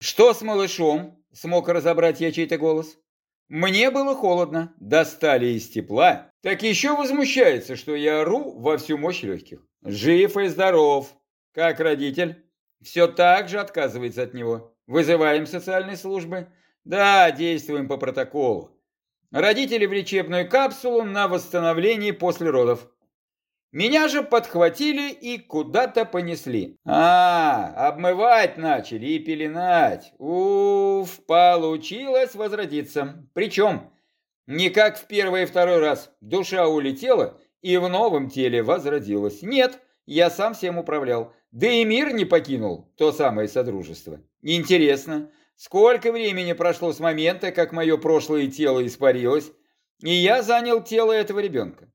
«Что с малышом?» – смог разобрать я чей-то голос. Мне было холодно, достали из тепла, так еще возмущается, что я ору во всю мощь легких. Жив и здоров. Как родитель? Все так же отказывается от него. Вызываем социальные службы? Да, действуем по протоколу. Родители в лечебную капсулу на восстановление после родов. Меня же подхватили и куда-то понесли. А, обмывать начали и пеленать. Уф, получилось возродиться. Причем, не как в первый и второй раз. Душа улетела и в новом теле возродилась. Нет, я сам всем управлял. Да и мир не покинул, то самое Содружество. Интересно, сколько времени прошло с момента, как мое прошлое тело испарилось, и я занял тело этого ребенка?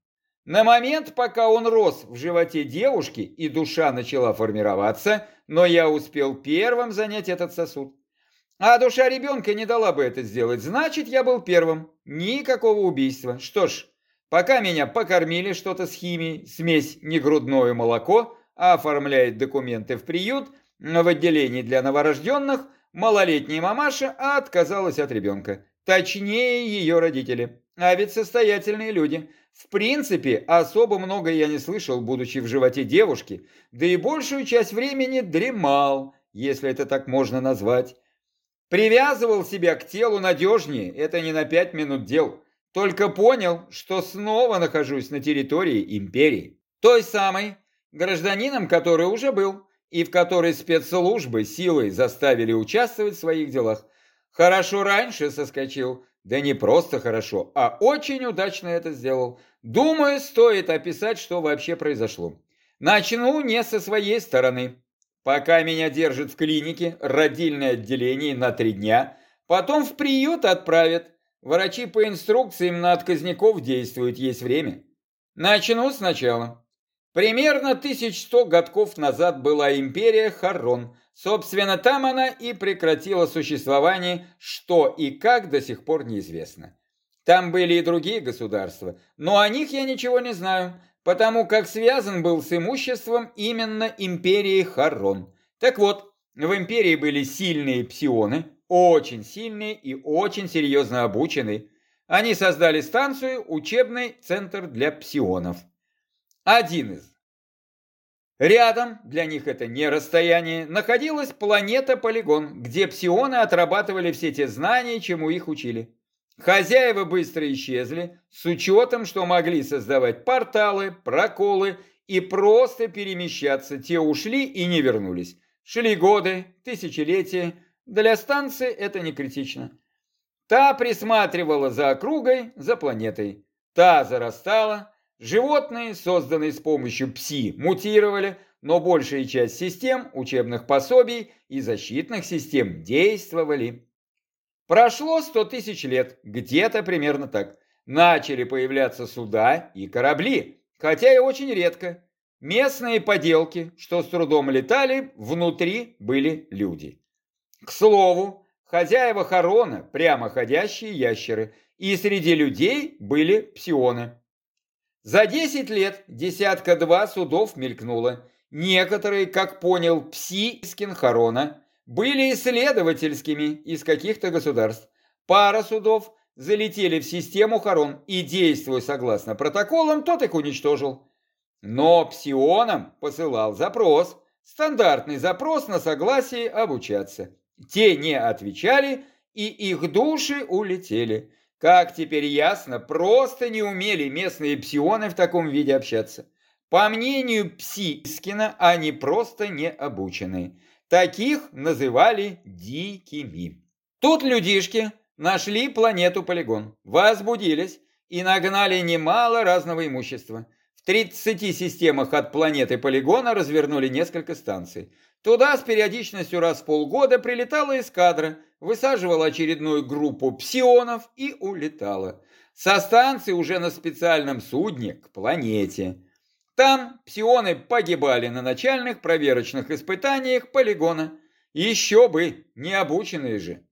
На момент, пока он рос в животе девушки и душа начала формироваться, но я успел первым занять этот сосуд. А душа ребенка не дала бы это сделать, значит, я был первым. Никакого убийства. Что ж, пока меня покормили что-то с химией, смесь не грудное молоко, а оформляет документы в приют, в отделении для новорожденных, малолетняя мамаша отказалась от ребенка. Точнее, ее родители. А ведь состоятельные люди – в принципе, особо много я не слышал, будучи в животе девушки, да и большую часть времени дремал, если это так можно назвать. Привязывал себя к телу надежнее, это не на пять минут дел. Только понял, что снова нахожусь на территории империи. Той самой, гражданином который уже был, и в которой спецслужбы силой заставили участвовать в своих делах. Хорошо раньше соскочил, да не просто хорошо, а очень удачно это сделал. Думаю, стоит описать, что вообще произошло. Начну не со своей стороны. Пока меня держат в клинике, родильное отделение на три дня, потом в приют отправят. Врачи по инструкциям на отказников действуют, есть время. Начну сначала. Примерно 1100 годков назад была империя Харрон, Собственно, там она и прекратила существование, что и как до сих пор неизвестно. Там были и другие государства, но о них я ничего не знаю, потому как связан был с имуществом именно империи Харрон. Так вот, в империи были сильные псионы, очень сильные и очень серьезно обученные. Они создали станцию «Учебный центр для псионов». Один из Рядом, для них это не расстояние, находилась планета-полигон, где псионы отрабатывали все те знания, чему их учили. Хозяева быстро исчезли, с учетом, что могли создавать порталы, проколы и просто перемещаться. Те ушли и не вернулись. Шли годы, тысячелетия. Для станции это не критично. Та присматривала за округой, за планетой. Та зарастала, Животные, созданные с помощью ПСИ, мутировали, но большая часть систем, учебных пособий и защитных систем действовали. Прошло 100 тысяч лет, где-то примерно так. Начали появляться суда и корабли, хотя и очень редко. Местные поделки, что с трудом летали, внутри были люди. К слову, хозяева Харона – прямоходящие ящеры, и среди людей были псионы. За 10 лет десятка-два судов мелькнуло. Некоторые, как понял пси из Кинхарона, были исследовательскими из каких-то государств. Пара судов залетели в систему Харон и, действуя согласно протоколам, тот их уничтожил. Но псионам посылал запрос, стандартный запрос на согласие обучаться. Те не отвечали, и их души улетели. Как теперь ясно, просто не умели местные псионы в таком виде общаться. По мнению Псискина, они просто не обучены. Таких называли дикими. Тут людишки нашли планету-полигон, возбудились и нагнали немало разного имущества. В 30 системах от планеты полигона развернули несколько станций. Туда с периодичностью раз в полгода прилетала эскадра, высаживала очередную группу псионов и улетала. Со станции уже на специальном судне к планете. Там псионы погибали на начальных проверочных испытаниях полигона. Еще бы, не обученные же.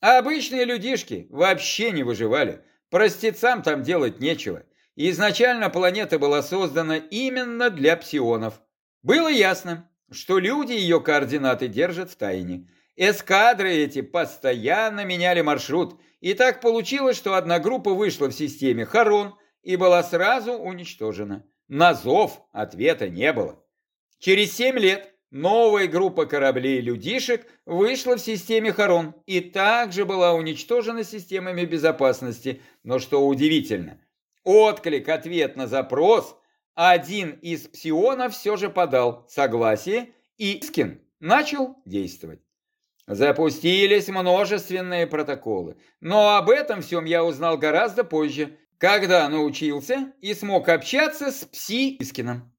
А обычные людишки вообще не выживали. Простецам там делать нечего. Изначально планета была создана именно для псионов. Было ясно, что люди ее координаты держат в тайне. Эскадры эти постоянно меняли маршрут, и так получилось, что одна группа вышла в системе Харон и была сразу уничтожена. На зов ответа не было. Через семь лет новая группа кораблей-людишек вышла в системе Харон и также была уничтожена системами безопасности. Но что удивительно, отклик, ответ на запрос, один из псионов все же подал согласие, и Искин начал действовать. Запустились множественные протоколы, но об этом всем я узнал гораздо позже, когда научился и смог общаться с Пси Искином.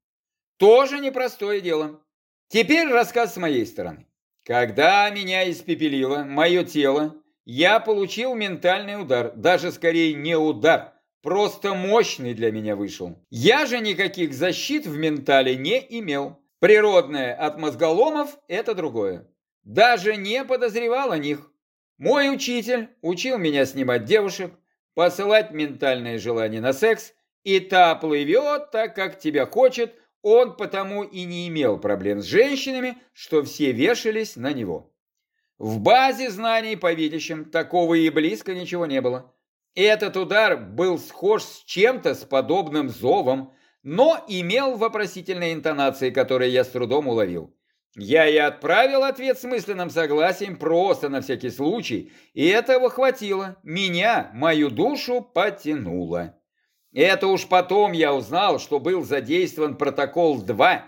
Тоже непростое дело. Теперь рассказ с моей стороны. Когда меня испепелило мое тело, я получил ментальный удар, даже скорее не удар, просто мощный для меня вышел. Я же никаких защит в ментале не имел. Природное от мозголомов – это другое. Даже не подозревал о них. Мой учитель учил меня снимать девушек, посылать ментальные желания на секс, и та плывет так, как тебя хочет, он потому и не имел проблем с женщинами, что все вешались на него. В базе знаний по видящим такого и близко ничего не было. Этот удар был схож с чем-то с подобным зовом, но имел вопросительные интонации, которые я с трудом уловил. Я и отправил ответ с мысленным согласием просто на всякий случай, и этого хватило. Меня, мою душу потянуло. Это уж потом я узнал, что был задействован протокол 2,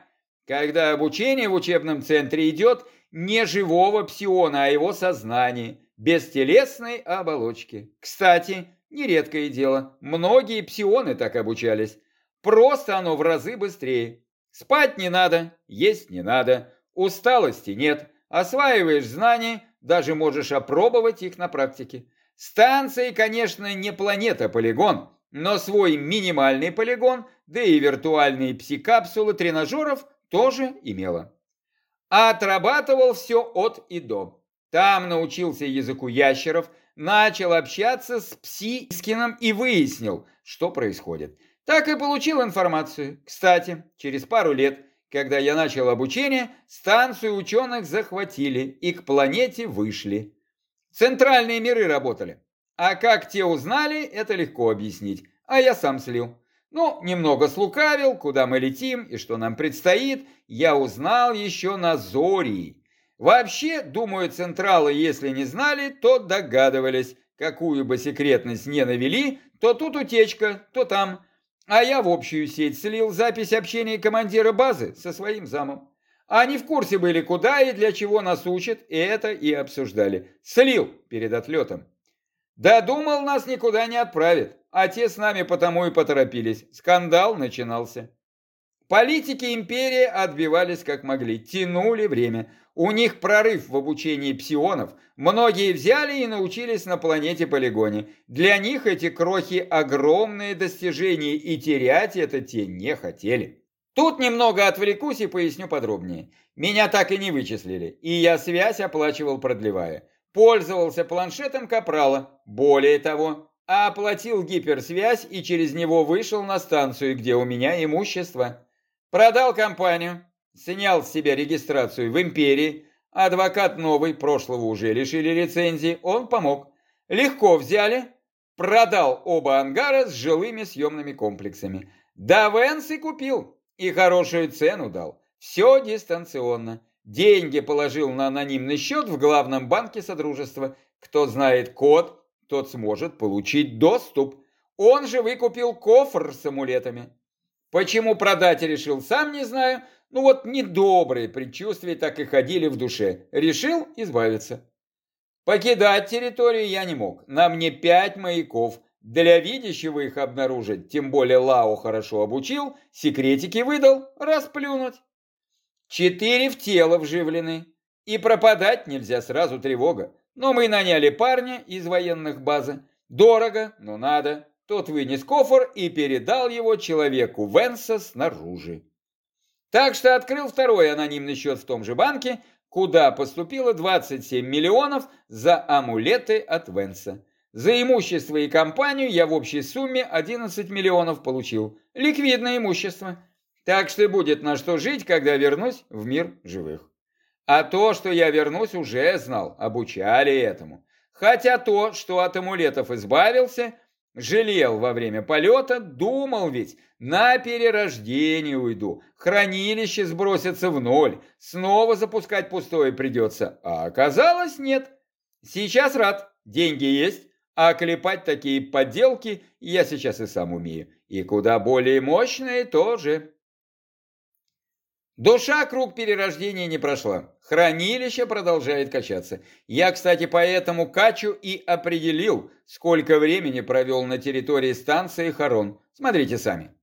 когда обучение в учебном центре идет не живого псиона, а его сознания, без телесной оболочки. Кстати, нередкое дело, многие псионы так обучались. Просто оно в разы быстрее. Спать не надо, есть не надо, Усталости нет, осваиваешь знания, даже можешь опробовать их на практике. Станция, конечно, не планета-полигон, но свой минимальный полигон, да и виртуальные пси-капсулы тренажеров тоже имела. Отрабатывал все от и до. Там научился языку ящеров, начал общаться с Пси-Скином и выяснил, что происходит. Так и получил информацию. Кстати, через пару лет когда я начал обучение, станцию ученых захватили и к планете вышли. Центральные миры работали. А как те узнали, это легко объяснить. А я сам слил. Ну, немного слукавил, куда мы летим и что нам предстоит, я узнал еще на Зории. Вообще, думаю, централы, если не знали, то догадывались. Какую бы секретность не навели, то тут утечка, то там. А я в общую сеть слил запись общения командира базы со своим замом. Они в курсе были, куда и для чего нас учат, и это и обсуждали. Слил перед отлетом. Да думал, нас никуда не отправят, а те с нами потому и поторопились. Скандал начинался. Политики империи отбивались как могли, тянули время. У них прорыв в обучении псионов. Многие взяли и научились на планете-полигоне. Для них эти крохи огромные достижения, и терять это те не хотели. Тут немного отвлекусь и поясню подробнее. Меня так и не вычислили, и я связь оплачивал продлевая. Пользовался планшетом Капрала. Более того, оплатил гиперсвязь и через него вышел на станцию, где у меня имущество. Продал компанию, снял с себя регистрацию в империи, адвокат новый, прошлого уже лишили лицензии, он помог. Легко взяли, продал оба ангара с жилыми съемными комплексами. Да Венс и купил, и хорошую цену дал. Все дистанционно. Деньги положил на анонимный счет в главном банке Содружества. Кто знает код, тот сможет получить доступ. Он же выкупил кофр с амулетами. Почему продать решил, сам не знаю. Ну вот недобрые предчувствия так и ходили в душе. Решил избавиться. Покидать территорию я не мог. На мне пять маяков. Для видящего их обнаружить, тем более Лао хорошо обучил, секретики выдал, расплюнуть. Четыре в тело вживлены. И пропадать нельзя, сразу тревога. Но мы наняли парня из военных базы. Дорого, но надо. Тот вынес кофр и передал его человеку Венса снаружи. Так что открыл второй анонимный счет в том же банке, куда поступило 27 миллионов за амулеты от Венса. За имущество и компанию я в общей сумме 11 миллионов получил. Ликвидное имущество. Так что будет на что жить, когда вернусь в мир живых. А то, что я вернусь, уже знал, обучали этому. Хотя то, что от амулетов избавился, жалел во время полета, думал ведь, на перерождение уйду, хранилище сбросится в ноль, снова запускать пустое придется. А оказалось нет. Сейчас рад, деньги есть, а клепать такие подделки я сейчас и сам умею. И куда более мощные тоже. Душа круг перерождения не прошла. Хранилище продолжает качаться. Я, кстати, поэтому Качу и определил, сколько времени провел на территории станции Харон. Смотрите сами.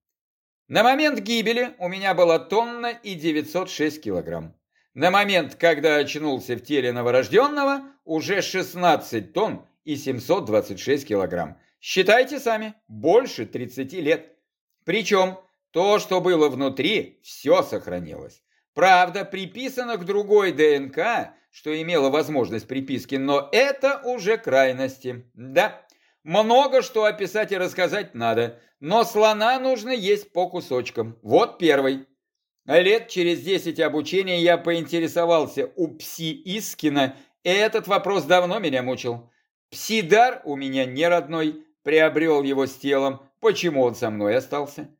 На момент гибели у меня была тонна и 906 килограмм. На момент, когда очнулся в теле новорожденного, уже 16 тонн и 726 килограмм. Считайте сами, больше 30 лет. Причем то, что было внутри, все сохранилось. Правда, приписано к другой ДНК, что имело возможность приписки, но это уже крайности. Да, много что описать и рассказать надо, но слона нужно есть по кусочкам. Вот первый. Лет через 10 обучения я поинтересовался у Пси Искина, и этот вопрос давно меня мучил. Псидар у меня не родной, приобрел его с телом, почему он со мной остался?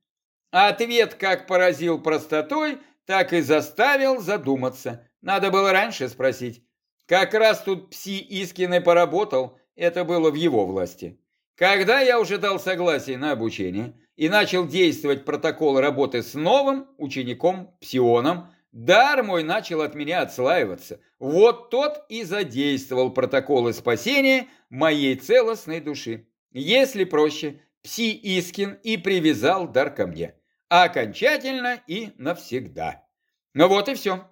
Ответ как поразил простотой, так и заставил задуматься. Надо было раньше спросить. Как раз тут пси Искин и поработал, это было в его власти. Когда я уже дал согласие на обучение и начал действовать протокол работы с новым учеником Псионом, дар мой начал от меня отслаиваться. Вот тот и задействовал протоколы спасения моей целостной души. Если проще, Пси-Искин и привязал дар ко мне. Окончательно и навсегда. Ну вот и все.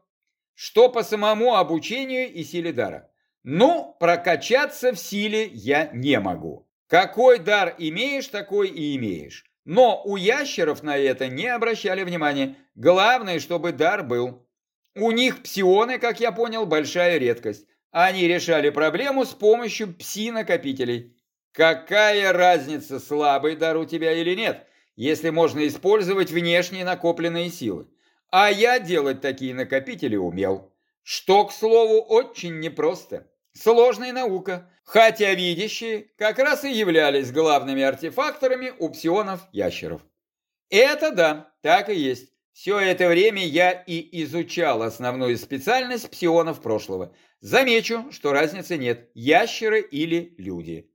Что по самому обучению и силе дара? Ну, прокачаться в силе я не могу. Какой дар имеешь, такой и имеешь. Но у ящеров на это не обращали внимания. Главное, чтобы дар был. У них псионы, как я понял, большая редкость. Они решали проблему с помощью пси-накопителей. Какая разница, слабый дар у тебя или нет, если можно использовать внешние накопленные силы? А я делать такие накопители умел. Что, к слову, очень непросто. Сложная наука, хотя видящие как раз и являлись главными артефакторами у псионов-ящеров. Это да, так и есть. Все это время я и изучал основную специальность псионов прошлого. Замечу, что разницы нет, ящеры или люди.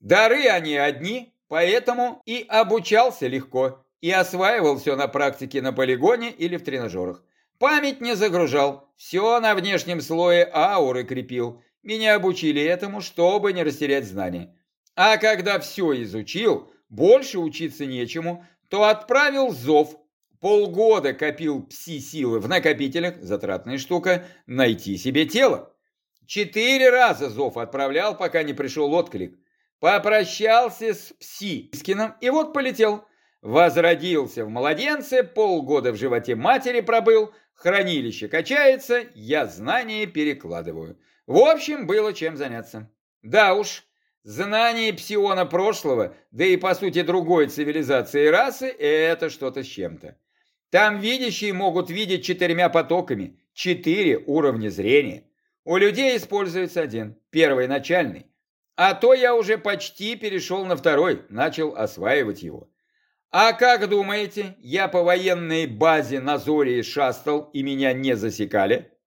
Дары они одни, поэтому и обучался легко, и осваивал все на практике на полигоне или в тренажерах. Память не загружал, все на внешнем слое ауры крепил. Меня обучили этому, чтобы не растерять знания. А когда все изучил, больше учиться нечему, то отправил зов. Полгода копил пси-силы в накопителях, затратная штука, найти себе тело. Четыре раза зов отправлял, пока не пришел отклик. Попрощался с Пси-Скином и вот полетел. Возродился в младенце, полгода в животе матери пробыл, хранилище качается, я знания перекладываю. В общем, было чем заняться. Да уж, знание псиона прошлого, да и по сути другой цивилизации и расы, это что-то с чем-то. Там видящие могут видеть четырьмя потоками, четыре уровня зрения. У людей используется один, первый начальный. А то я уже почти перешел на второй, начал осваивать его. А как думаете, я по военной базе на Зоре шастал и меня не засекали?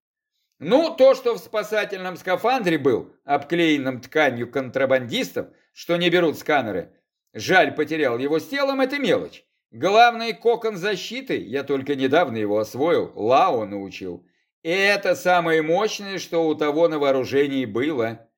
Ну, то, что в спасательном скафандре был, обклеенном тканью контрабандистов, что не берут сканеры, жаль, потерял его с телом, это мелочь. Главный кокон защиты, я только недавно его освоил, Лао научил. И это самое мощное, что у того на вооружении было.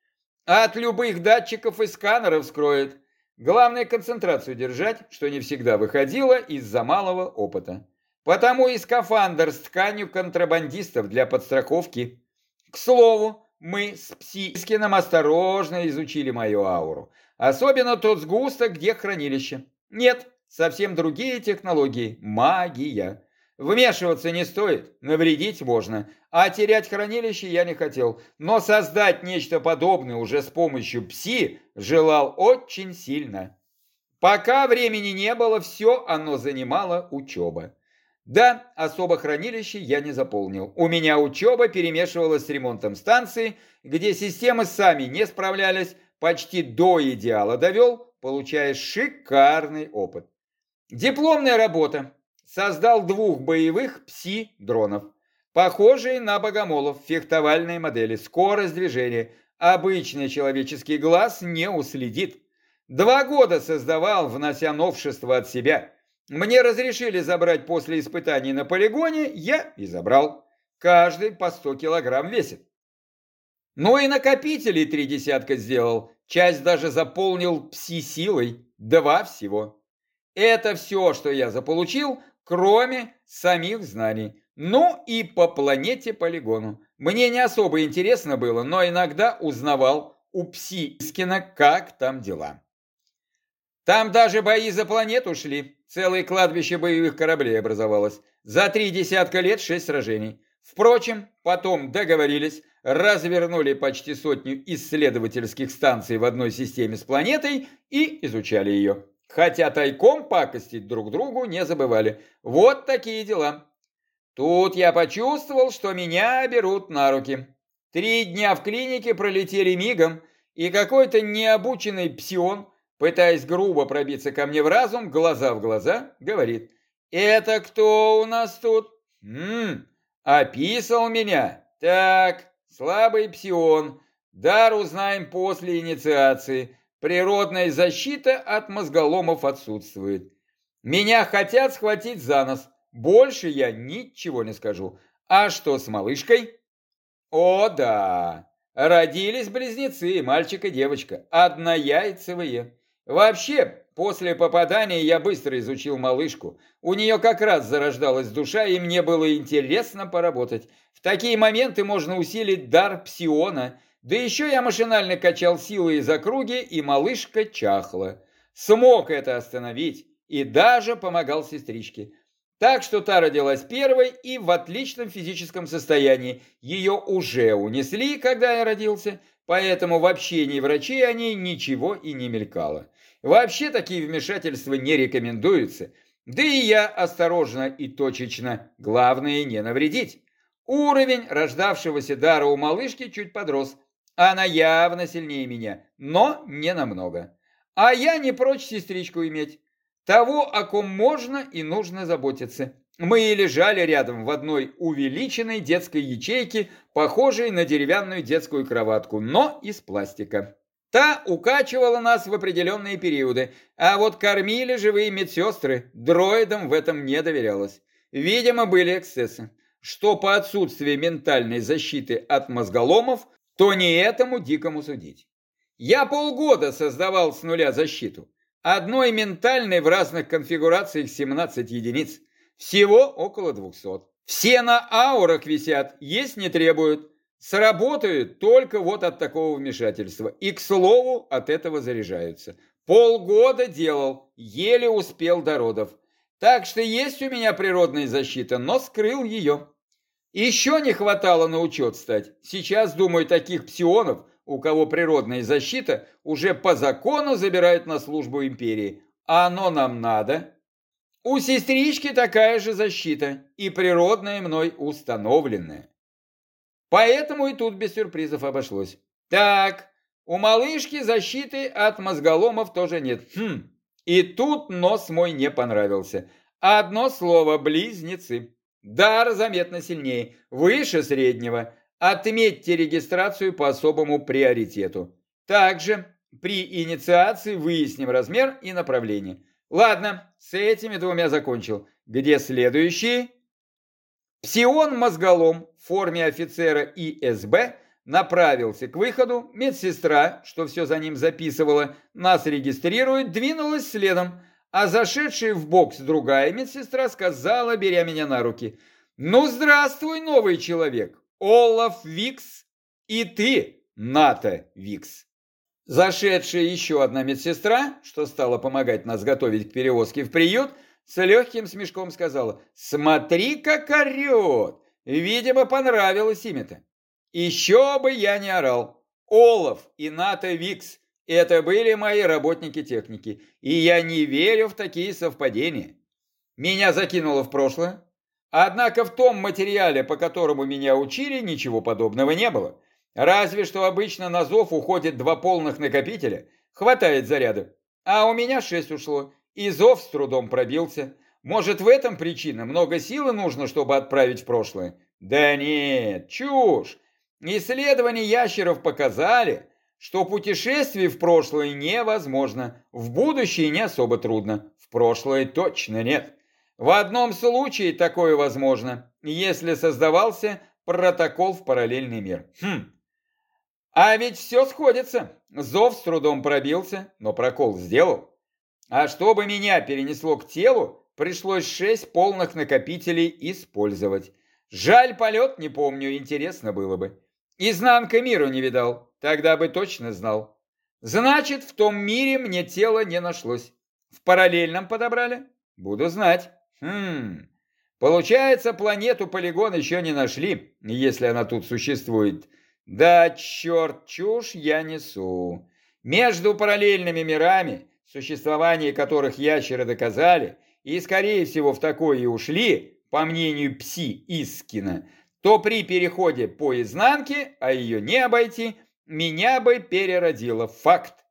От любых датчиков и сканеров скроет. Главное концентрацию держать, что не всегда выходило из-за малого опыта. Потому и скафандр с тканью контрабандистов для подстраховки. К слову, мы с Псискином осторожно изучили мою ауру. Особенно тот сгусток, где хранилище. Нет, совсем другие технологии. Магия. Вмешиваться не стоит, навредить можно, а терять хранилище я не хотел. Но создать нечто подобное уже с помощью пси желал очень сильно. Пока времени не было, все оно занимало учеба. Да, особо хранилище я не заполнил. У меня учеба перемешивалась с ремонтом станции, где системы сами не справлялись, почти до идеала довел, получая шикарный опыт. Дипломная работа. Создал двух боевых пси-дронов. Похожие на богомолов, фехтовальные модели, скорость движения. Обычный человеческий глаз не уследит. Два года создавал, внося новшества от себя. Мне разрешили забрать после испытаний на полигоне, я и забрал. Каждый по 100 килограмм весит. Ну и накопителей три десятка сделал. Часть даже заполнил пси-силой. Два всего. Это все, что я заполучил, кроме самих знаний. Ну и по планете-полигону. Мне не особо интересно было, но иногда узнавал у Пси-Искина, как там дела. Там даже бои за планету шли. Целое кладбище боевых кораблей образовалось. За три десятка лет шесть сражений. Впрочем, потом договорились, развернули почти сотню исследовательских станций в одной системе с планетой и изучали ее. Хотя тайком пакостить друг другу не забывали. Вот такие дела. Тут я почувствовал, что меня берут на руки. Три дня в клинике пролетели мигом, и какой-то необученный псион пытаясь грубо пробиться ко мне в разум, глаза в глаза, говорит, «Это кто у нас тут?» «Ммм, описал меня. Так, слабый псион. Дар узнаем после инициации. Природная защита от мозголомов отсутствует. Меня хотят схватить за нос. Больше я ничего не скажу. А что с малышкой? О, да. Родились близнецы, мальчик и девочка, однояйцевые. Вообще, после попадания я быстро изучил малышку. У нее как раз зарождалась душа, и мне было интересно поработать. В такие моменты можно усилить дар псиона. Да еще я машинально качал силы из округи, и малышка чахла. Смог это остановить и даже помогал сестричке. Так что та родилась первой и в отличном физическом состоянии. Ее уже унесли, когда я родился, поэтому в общении врачей о ней ничего и не мелькало. Вообще такие вмешательства не рекомендуются. Да и я осторожно и точечно, главное не навредить. Уровень рождавшегося дара у малышки чуть подрос. Она явно сильнее меня, но не намного. А я не прочь сестричку иметь. Того, о ком можно и нужно заботиться. Мы и лежали рядом в одной увеличенной детской ячейке, похожей на деревянную детскую кроватку, но из пластика. Та укачивала нас в определенные периоды, а вот кормили живые медсестры, дроидам в этом не доверялось. Видимо, были эксцессы. Что по отсутствию ментальной защиты от мозголомов, то не этому дикому судить. Я полгода создавал с нуля защиту. Одной ментальной в разных конфигурациях 17 единиц. Всего около 200. Все на аурах висят, есть не требуют. Сработают только вот от такого вмешательства. И, к слову, от этого заряжаются. Полгода делал, еле успел до родов. Так что есть у меня природная защита, но скрыл ее. Еще не хватало на учет стать. Сейчас, думаю, таких псионов, у кого природная защита, уже по закону забирают на службу империи. А оно нам надо. У сестрички такая же защита, и природная мной установленная. Поэтому и тут без сюрпризов обошлось. Так, у малышки защиты от мозголомов тоже нет. Хм, и тут нос мой не понравился. Одно слово – близнецы. Дар заметно сильнее, выше среднего. Отметьте регистрацию по особому приоритету. Также при инициации выясним размер и направление. Ладно, с этими двумя закончил. Где следующий? Псион-мозголом в форме офицера ИСБ направился к выходу, медсестра, что все за ним записывала, нас регистрирует, двинулась следом, а зашедшая в бокс другая медсестра сказала, беря меня на руки, «Ну, здравствуй, новый человек, Олаф Викс, и ты, Ната Викс». Зашедшая еще одна медсестра, что стала помогать нас готовить к перевозке в приют, с легким смешком сказала, «Смотри, как орет! Видимо, понравилось им-то. Еще бы я не орал. Олаф и Ната Викс – это были мои работники техники, и я не верю в такие совпадения. Меня закинуло в прошлое, Однако в том материале, по которому меня учили, ничего подобного не было. Разве что обычно на зов уходит два полных накопителя, хватает заряда. А у меня шесть ушло, и зов с трудом пробился. Может, в этом причина? Много силы нужно, чтобы отправить в прошлое? Да нет, чушь. Исследования ящеров показали, что путешествие в прошлое невозможно, в будущее не особо трудно, в прошлое точно нет. В одном случае такое возможно, если создавался протокол в параллельный мир. Хм. А ведь все сходится. Зов с трудом пробился, но прокол сделал. А чтобы меня перенесло к телу, пришлось шесть полных накопителей использовать. Жаль, полет не помню, интересно было бы. Изнанка миру не видал, тогда бы точно знал. Значит, в том мире мне тело не нашлось. В параллельном подобрали? Буду знать. Хм, получается, планету-полигон еще не нашли, если она тут существует. Да, черт, чушь я несу. Между параллельными мирами, существование которых ящеры доказали, и, скорее всего, в такое и ушли, по мнению Пси Искина, то при переходе по изнанке, а ее не обойти, меня бы переродило. Факт.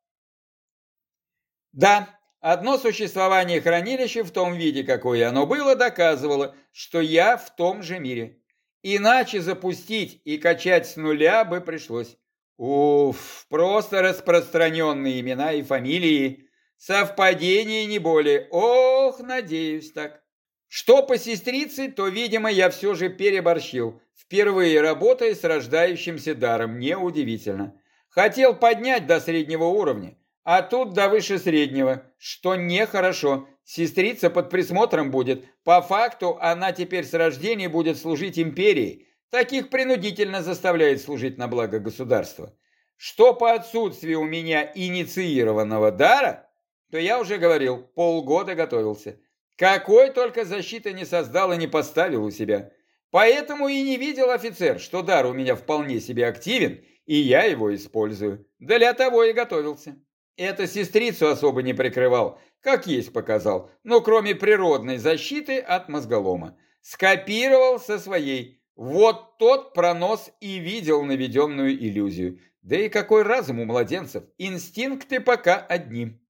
Да, Одно существование хранилища в том виде, какое оно было, доказывало, что я в том же мире. Иначе запустить и качать с нуля бы пришлось. Уф, просто распространенные имена и фамилии. Совпадение не более. Ох, надеюсь так. Что по сестрице, то, видимо, я все же переборщил. Впервые работая с рождающимся даром, неудивительно. Хотел поднять до среднего уровня, а тут до выше среднего, что нехорошо. Сестрица под присмотром будет. По факту она теперь с рождения будет служить империи. Таких принудительно заставляет служить на благо государства. Что по отсутствию у меня инициированного дара, то я уже говорил, полгода готовился. Какой только защиты не создал и не поставил у себя. Поэтому и не видел офицер, что дар у меня вполне себе активен, и я его использую. Для того и готовился. Это сестрицу особо не прикрывал, как есть показал, но кроме природной защиты от мозголома. Скопировал со своей. Вот тот пронос и видел наведенную иллюзию. Да и какой разум у младенцев. Инстинкты пока одни.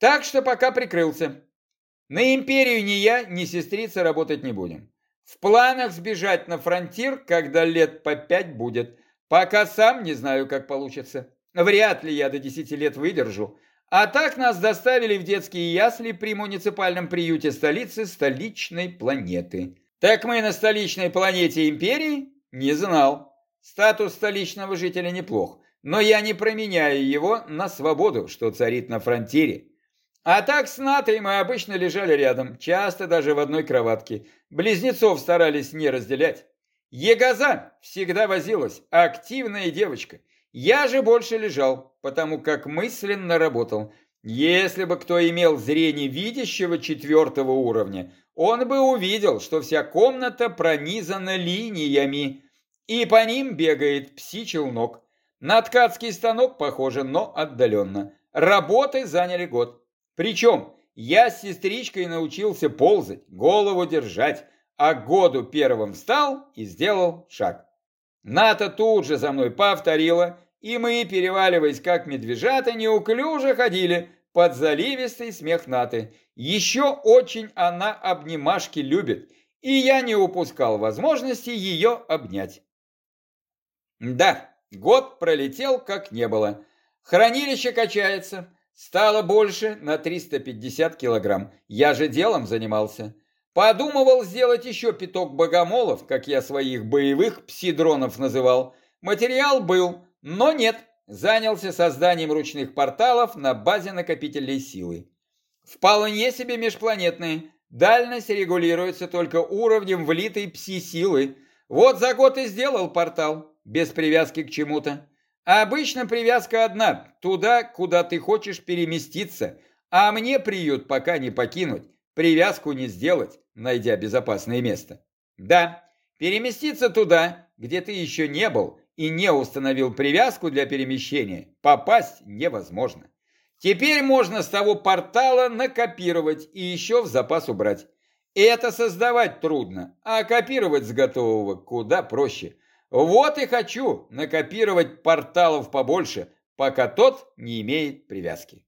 Так что пока прикрылся. На империю ни я, ни сестрица работать не будем. В планах сбежать на фронтир, когда лет по пять будет. Пока сам не знаю, как получится. Вряд ли я до 10 лет выдержу. А так нас доставили в детские ясли при муниципальном приюте столицы столичной планеты. Так мы на столичной планете империи? Не знал. Статус столичного жителя неплох, но я не променяю его на свободу, что царит на фронтире. А так с Натой мы обычно лежали рядом, часто даже в одной кроватке. Близнецов старались не разделять. Егоза всегда возилась, активная девочка. Я же больше лежал, потому как мысленно работал. Если бы кто имел зрение видящего четвертого уровня, он бы увидел, что вся комната пронизана линиями, и по ним бегает пси-челнок. На ткацкий станок похоже, но отдаленно. Работы заняли год. Причем я с сестричкой научился ползать, голову держать, а году первым встал и сделал шаг. Ната тут же за мной повторила, и мы, переваливаясь как медвежата, неуклюже ходили под заливистый смех Наты. Еще очень она обнимашки любит, и я не упускал возможности ее обнять. Да, год пролетел как не было. Хранилище качается, стало больше на 350 килограмм. Я же делом занимался. Подумывал сделать еще пяток богомолов, как я своих боевых псидронов называл. Материал был, но нет, занялся созданием ручных порталов на базе накопителей силы. Вполне себе межпланетные. Дальность регулируется только уровнем влитой пси-силы. Вот за год и сделал портал, без привязки к чему-то. Обычно привязка одна, туда, куда ты хочешь переместиться, а мне приют пока не покинуть привязку не сделать, найдя безопасное место. Да, переместиться туда, где ты еще не был и не установил привязку для перемещения, попасть невозможно. Теперь можно с того портала накопировать и еще в запас убрать. Это создавать трудно, а копировать с готового куда проще. Вот и хочу накопировать порталов побольше, пока тот не имеет привязки.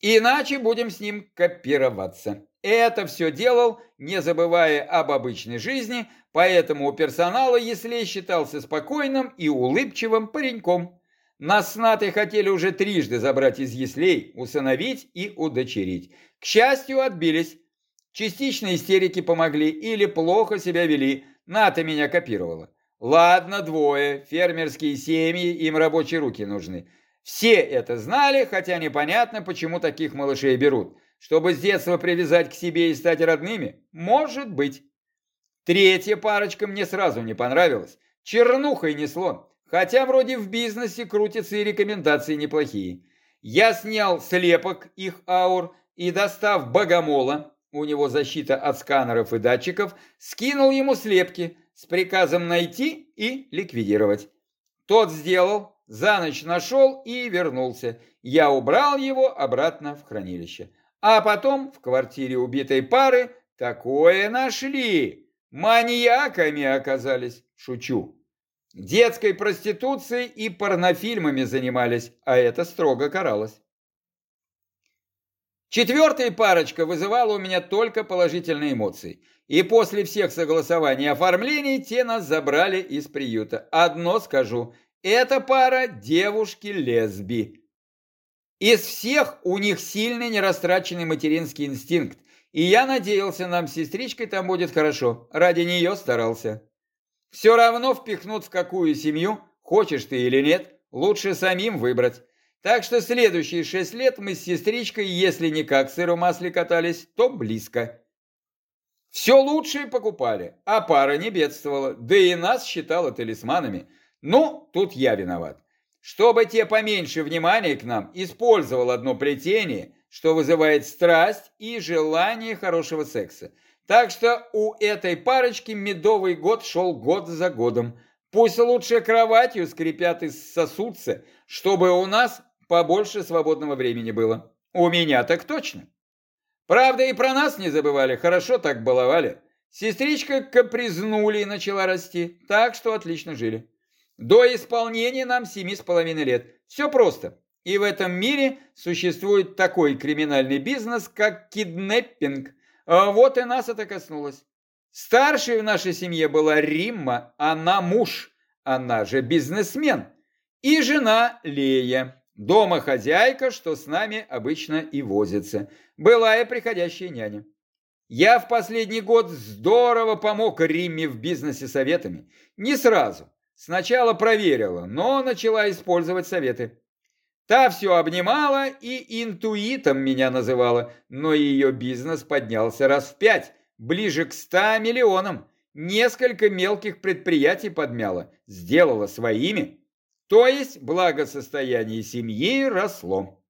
Иначе будем с ним копироваться. Это все делал, не забывая об обычной жизни, поэтому у персонала Еслей считался спокойным и улыбчивым пареньком. Нас с Натой хотели уже трижды забрать из Еслей, усыновить и удочерить. К счастью, отбились. Частично истерики помогли или плохо себя вели. Ната меня копировала. Ладно, двое, фермерские семьи, им рабочие руки нужны. Все это знали, хотя непонятно, почему таких малышей берут. Чтобы с детства привязать к себе и стать родными? Может быть. Третья парочка мне сразу не понравилась. Чернухой несло. Хотя вроде в бизнесе крутятся и рекомендации неплохие. Я снял слепок их аур и, достав богомола, у него защита от сканеров и датчиков, скинул ему слепки с приказом найти и ликвидировать. Тот сделал, за ночь нашел и вернулся. Я убрал его обратно в хранилище. А потом в квартире убитой пары такое нашли. Маньяками оказались. Шучу. Детской проституцией и порнофильмами занимались, а это строго каралось. Четвертая парочка вызывала у меня только положительные эмоции. И после всех согласований и оформлений те нас забрали из приюта. Одно скажу, эта пара девушки-лесби. Из всех у них сильный нерастраченный материнский инстинкт, и я надеялся, нам с сестричкой там будет хорошо, ради нее старался. Все равно впихнут в какую семью, хочешь ты или нет, лучше самим выбрать. Так что следующие шесть лет мы с сестричкой, если не как сыру масле катались, то близко. Все лучшее покупали, а пара не бедствовала, да и нас считала талисманами – ну, тут я виноват. Чтобы те поменьше внимания к нам, использовал одно плетение, что вызывает страсть и желание хорошего секса. Так что у этой парочки медовый год шел год за годом. Пусть лучше кроватью скрипят и сосутся, чтобы у нас побольше свободного времени было. У меня так точно. Правда, и про нас не забывали, хорошо так баловали. Сестричка капризнули и начала расти, так что отлично жили. До исполнения нам семи с половиной лет. Все просто. И в этом мире существует такой криминальный бизнес, как киднеппинг. А вот и нас это коснулось. Старшей в нашей семье была Римма, она муж, она же бизнесмен. И жена Лея, дома хозяйка, что с нами обычно и возится. Была и приходящая няня. Я в последний год здорово помог Римме в бизнесе советами. Не сразу. Сначала проверила, но начала использовать советы. Та все обнимала и интуитом меня называла, но ее бизнес поднялся раз в пять, ближе к ста миллионам. Несколько мелких предприятий подмяла, сделала своими. То есть благосостояние семьи росло.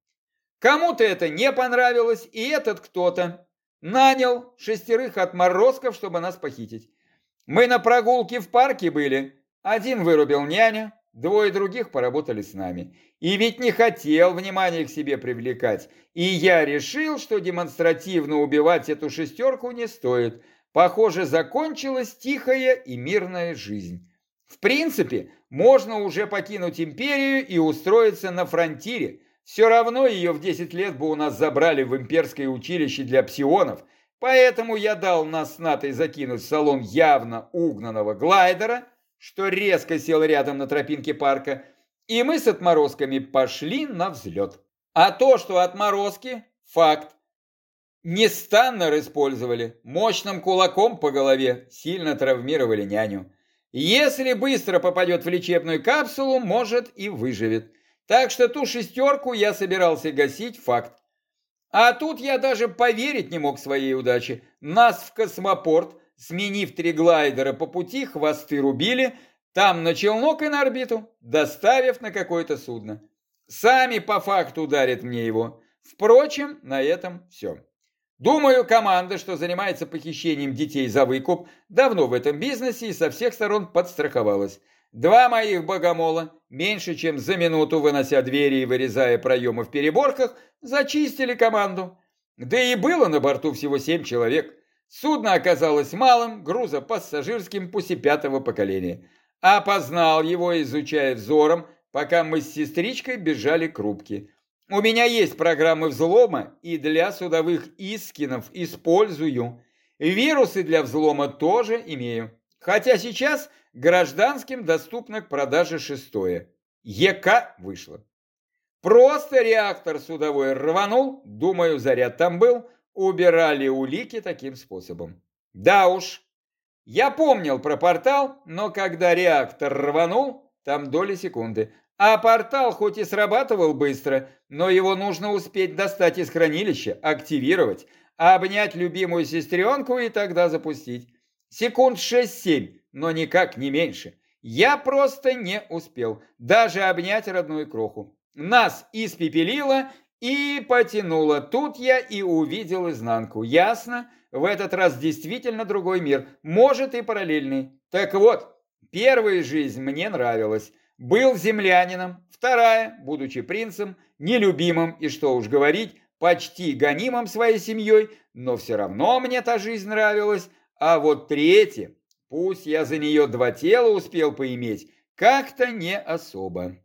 Кому-то это не понравилось, и этот кто-то нанял шестерых отморозков, чтобы нас похитить. Мы на прогулке в парке были, один вырубил няню, двое других поработали с нами. И ведь не хотел внимания к себе привлекать. И я решил, что демонстративно убивать эту шестерку не стоит. Похоже, закончилась тихая и мирная жизнь. В принципе, можно уже покинуть империю и устроиться на фронтире. Все равно ее в 10 лет бы у нас забрали в имперское училище для псионов. Поэтому я дал нас Натой закинуть в салон явно угнанного глайдера – что резко сел рядом на тропинке парка, и мы с отморозками пошли на взлет. А то, что отморозки – факт. Не Станнер использовали, мощным кулаком по голове сильно травмировали няню. Если быстро попадет в лечебную капсулу, может и выживет. Так что ту шестерку я собирался гасить, факт. А тут я даже поверить не мог своей удаче. Нас в космопорт – Сменив три глайдера по пути, хвосты рубили, там на челнок и на орбиту, доставив на какое-то судно. Сами по факту ударят мне его. Впрочем, на этом все. Думаю, команда, что занимается похищением детей за выкуп, давно в этом бизнесе и со всех сторон подстраховалась. Два моих богомола, меньше чем за минуту вынося двери и вырезая проемы в переборках, зачистили команду. Да и было на борту всего семь человек. Судно оказалось малым, грузопассажирским пусть пятого поколения. Опознал его, изучая взором, пока мы с сестричкой бежали к рубке. У меня есть программы взлома, и для судовых искинов использую. Вирусы для взлома тоже имею. Хотя сейчас гражданским доступно к продаже шестое. ЕК вышло. Просто реактор судовой рванул, думаю, заряд там был, убирали улики таким способом. Да уж, я помнил про портал, но когда реактор рванул, там доли секунды. А портал хоть и срабатывал быстро, но его нужно успеть достать из хранилища, активировать, обнять любимую сестренку и тогда запустить. Секунд 6-7, но никак не меньше. Я просто не успел даже обнять родную кроху. Нас испепелило и потянуло. Тут я и увидел изнанку. Ясно? В этот раз действительно другой мир. Может и параллельный. Так вот, первая жизнь мне нравилась. Был землянином. Вторая, будучи принцем, нелюбимым и, что уж говорить, почти гонимым своей семьей, но все равно мне та жизнь нравилась. А вот третья, пусть я за нее два тела успел поиметь, как-то не особо.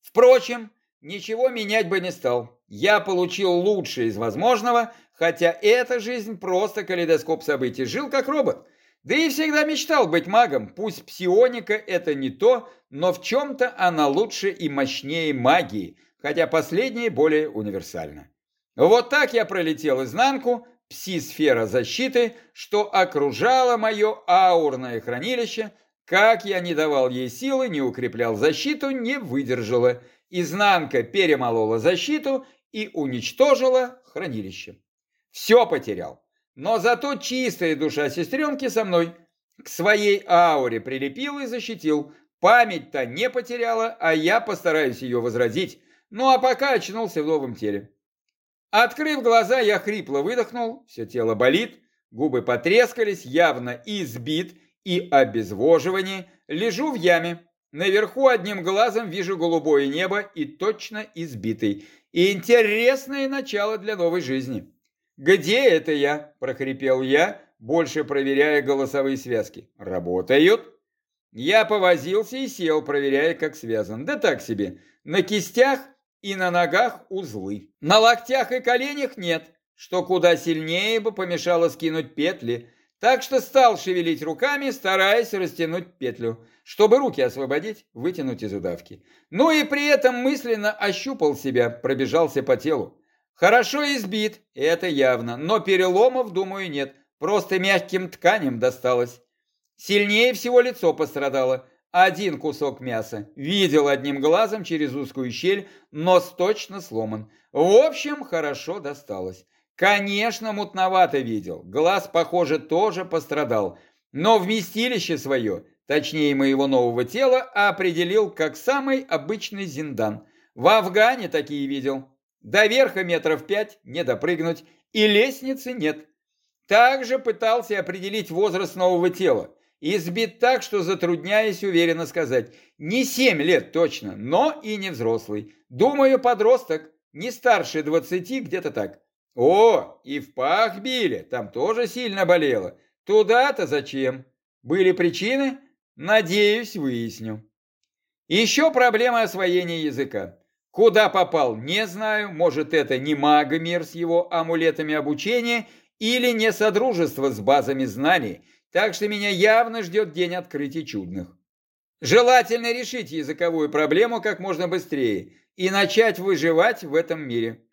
Впрочем, ничего менять бы не стал. Я получил лучшее из возможного, хотя эта жизнь просто калейдоскоп событий. Жил как робот. Да и всегда мечтал быть магом. Пусть псионика это не то, но в чем-то она лучше и мощнее магии, хотя последняя более универсальна. Вот так я пролетел изнанку, пси-сфера защиты, что окружало мое аурное хранилище, как я не давал ей силы, не укреплял защиту, не выдержала. Изнанка перемолола защиту и уничтожила хранилище. Все потерял. Но зато чистая душа сестренки со мной к своей ауре прилепил и защитил. Память-то не потеряла, а я постараюсь ее возродить. Ну а пока очнулся в новом теле. Открыв глаза, я хрипло выдохнул, все тело болит, губы потрескались, явно избит и обезвоживание. Лежу в яме. Наверху одним глазом вижу голубое небо и точно избитый. И интересное начало для новой жизни. «Где это я?» – прохрипел я, больше проверяя голосовые связки. «Работают?» Я повозился и сел, проверяя, как связан. Да так себе. На кистях и на ногах узлы. На локтях и коленях нет, что куда сильнее бы помешало скинуть петли. Так что стал шевелить руками, стараясь растянуть петлю, чтобы руки освободить, вытянуть из удавки. Ну и при этом мысленно ощупал себя, пробежался по телу. Хорошо избит, это явно, но переломов, думаю, нет. Просто мягким тканям досталось. Сильнее всего лицо пострадало, один кусок мяса. Видел одним глазом через узкую щель, нос точно сломан. В общем, хорошо досталось. Конечно, мутновато видел. Глаз, похоже, тоже пострадал. Но вместилище свое, точнее моего нового тела, определил как самый обычный зиндан. В Афгане такие видел. До верха метров пять не допрыгнуть, и лестницы нет. Также пытался определить возраст нового тела. Избит так, что затрудняюсь уверенно сказать. Не семь лет точно, но и не взрослый. Думаю, подросток, не старше двадцати, где-то так. О, и в пах били, там тоже сильно болело. Туда-то зачем? Были причины? Надеюсь, выясню. Еще проблема освоения языка. Куда попал, не знаю. Может, это не магомир с его амулетами обучения или не содружество с базами знаний – так что меня явно ждет день открытий чудных. Желательно решить языковую проблему как можно быстрее и начать выживать в этом мире.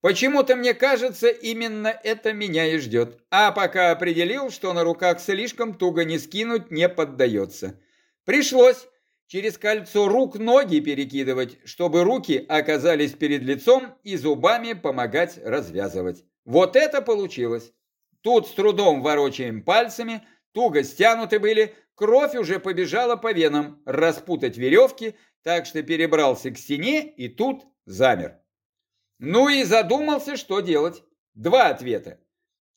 Почему-то мне кажется, именно это меня и ждет. А пока определил, что на руках слишком туго не скинуть не поддается. Пришлось через кольцо рук ноги перекидывать, чтобы руки оказались перед лицом и зубами помогать развязывать. Вот это получилось. Тут с трудом ворочаем пальцами, туго стянуты были, кровь уже побежала по венам, распутать веревки, так что перебрался к стене и тут замер. Ну и задумался, что делать. Два ответа.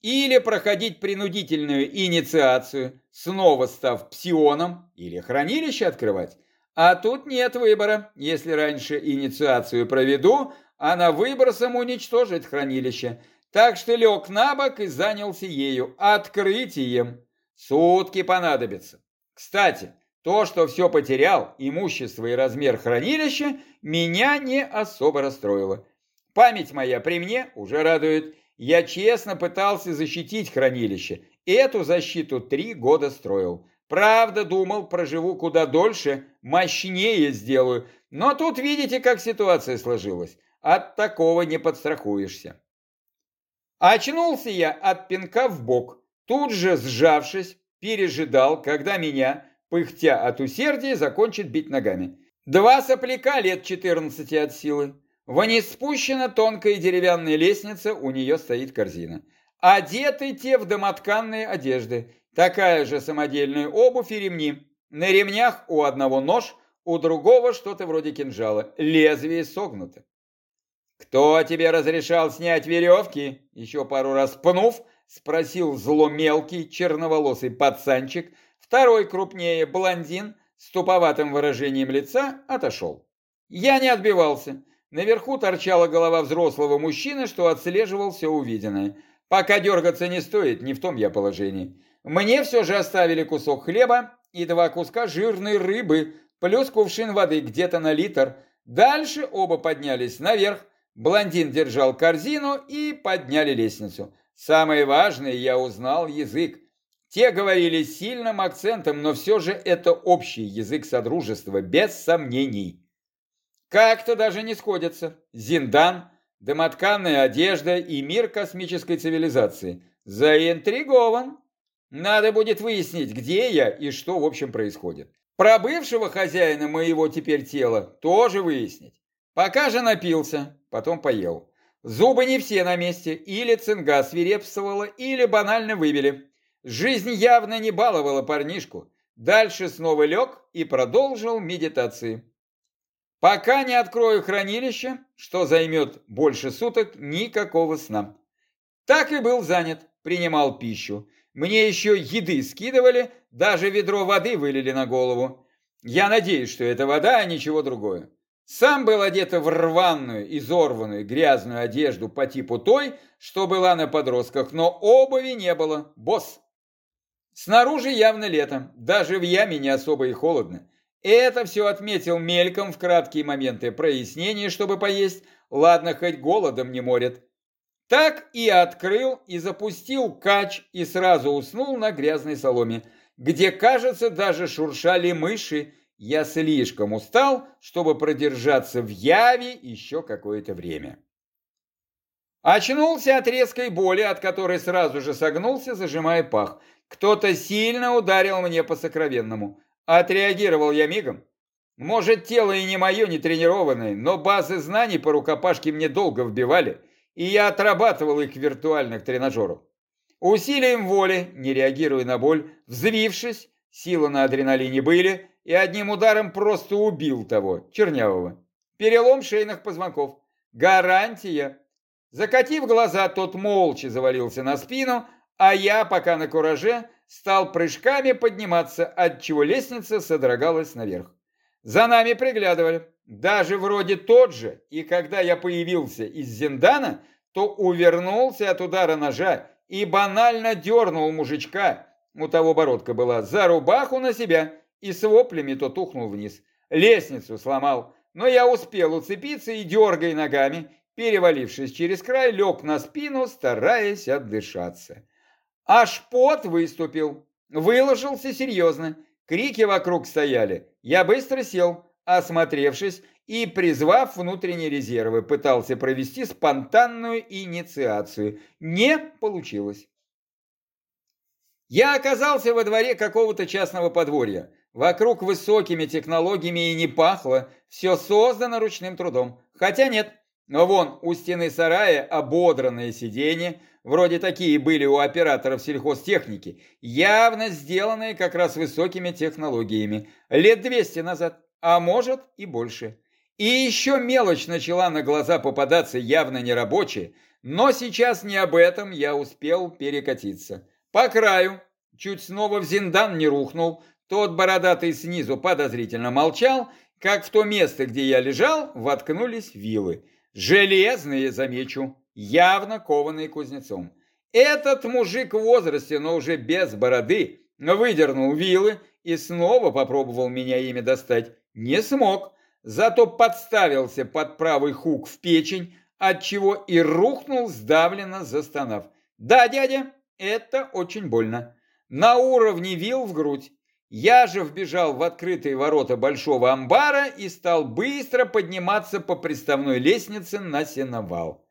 Или проходить принудительную инициацию, снова став псионом, или хранилище открывать. А тут нет выбора. Если раньше инициацию проведу, она выбросом уничтожит хранилище. Так что лег на бок и занялся ею, открытием. Сутки понадобится. Кстати, то, что все потерял, имущество и размер хранилища, меня не особо расстроило. Память моя при мне уже радует. Я честно пытался защитить хранилище. Эту защиту три года строил. Правда, думал, проживу куда дольше, мощнее сделаю. Но тут видите, как ситуация сложилась. От такого не подстрахуешься. Очнулся я от пинка в бок. Тут же, сжавшись, пережидал, когда меня, пыхтя от усердия, закончит бить ногами. Два сопляка лет 14 от силы. Вниз спущена тонкая деревянная лестница, у нее стоит корзина. Одеты те в домотканные одежды, такая же самодельная обувь и ремни. На ремнях у одного нож, у другого что-то вроде кинжала, лезвие согнуто. «Кто тебе разрешал снять веревки?» Еще пару раз пнув, спросил зломелкий черноволосый пацанчик, второй крупнее блондин с туповатым выражением лица отошел. Я не отбивался. Наверху торчала голова взрослого мужчины, что отслеживал все увиденное. Пока дергаться не стоит, не в том я положении. Мне все же оставили кусок хлеба и два куска жирной рыбы, плюс кувшин воды где-то на литр. Дальше оба поднялись наверх, блондин держал корзину и подняли лестницу. Самое важное, я узнал язык. Те говорили сильным акцентом, но все же это общий язык содружества, без сомнений. Как-то даже не сходятся. Зиндан, домотканная одежда и мир космической цивилизации. Заинтригован. Надо будет выяснить, где я и что в общем происходит. Про бывшего хозяина моего теперь тела тоже выяснить. Пока же напился, потом поел. Зубы не все на месте, или цинга свирепствовала, или банально выбили. Жизнь явно не баловала парнишку. Дальше снова лег и продолжил медитации. Пока не открою хранилище, что займет больше суток, никакого сна. Так и был занят, принимал пищу. Мне еще еды скидывали, даже ведро воды вылили на голову. Я надеюсь, что это вода, а ничего другое. Сам был одет в рваную, изорванную, грязную одежду по типу той, что была на подростках, но обуви не было. Босс. Снаружи явно лето, даже в яме не особо и холодно. Это все отметил мельком в краткие моменты прояснения, чтобы поесть. Ладно, хоть голодом не морит. Так и открыл и запустил кач и сразу уснул на грязной соломе, где, кажется, даже шуршали мыши. Я слишком устал, чтобы продержаться в яве еще какое-то время. Очнулся от резкой боли, от которой сразу же согнулся, зажимая пах. Кто-то сильно ударил мне по сокровенному. Отреагировал я мигом. Может, тело и не мое, не тренированное, но базы знаний по рукопашке мне долго вбивали, и я отрабатывал их в виртуальных тренажерах. Усилием воли, не реагируя на боль, взвившись, силы на адреналине были, и одним ударом просто убил того, чернявого. Перелом шейных позвонков. Гарантия. Закатив глаза, тот молча завалился на спину, а я, пока на кураже, стал прыжками подниматься, отчего лестница содрогалась наверх. За нами приглядывали. Даже вроде тот же, и когда я появился из Зиндана, то увернулся от удара ножа и банально дернул мужичка, у того бородка была, за рубаху на себя, и с воплями тот ухнул вниз. Лестницу сломал, но я успел уцепиться и, дергая ногами, перевалившись через край, лег на спину, стараясь отдышаться. Аж пот выступил. Выложился серьезно. Крики вокруг стояли. Я быстро сел, осмотревшись и, призвав внутренние резервы, пытался провести спонтанную инициацию. Не получилось. Я оказался во дворе какого-то частного подворья. Вокруг высокими технологиями и не пахло, все создано ручным трудом. Хотя нет, но вон у стены сарая ободранное сиденье, вроде такие были у операторов сельхозтехники, явно сделанные как раз высокими технологиями, лет 200 назад, а может и больше. И еще мелочь начала на глаза попадаться явно нерабочая, но сейчас не об этом я успел перекатиться. По краю, чуть снова в зиндан не рухнул, тот бородатый снизу подозрительно молчал, как в то место, где я лежал, воткнулись вилы. Железные, замечу. Явно кованный кузнецом. Этот мужик в возрасте, но уже без бороды, выдернул вилы и снова попробовал меня ими достать. Не смог, зато подставился под правый хук в печень, отчего и рухнул, сдавленно застонав. «Да, дядя, это очень больно. На уровне вил в грудь. Я же вбежал в открытые ворота большого амбара и стал быстро подниматься по приставной лестнице на сеновал.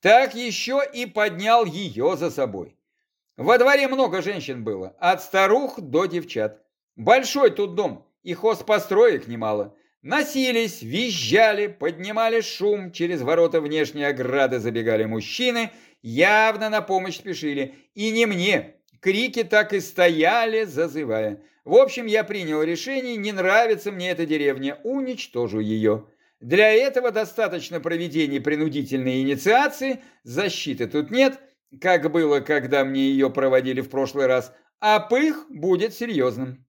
Так еще и поднял ее за собой. Во дворе много женщин было, от старух до девчат. Большой тут дом, и хозпостроек немало. Носились, визжали, поднимали шум, через ворота внешней ограды забегали мужчины, явно на помощь спешили. И не мне, крики так и стояли, зазывая. В общем, я принял решение, не нравится мне эта деревня, уничтожу ее. Для этого достаточно проведения принудительной инициации, защиты тут нет, как было, когда мне ее проводили в прошлый раз, а пых будет серьезным.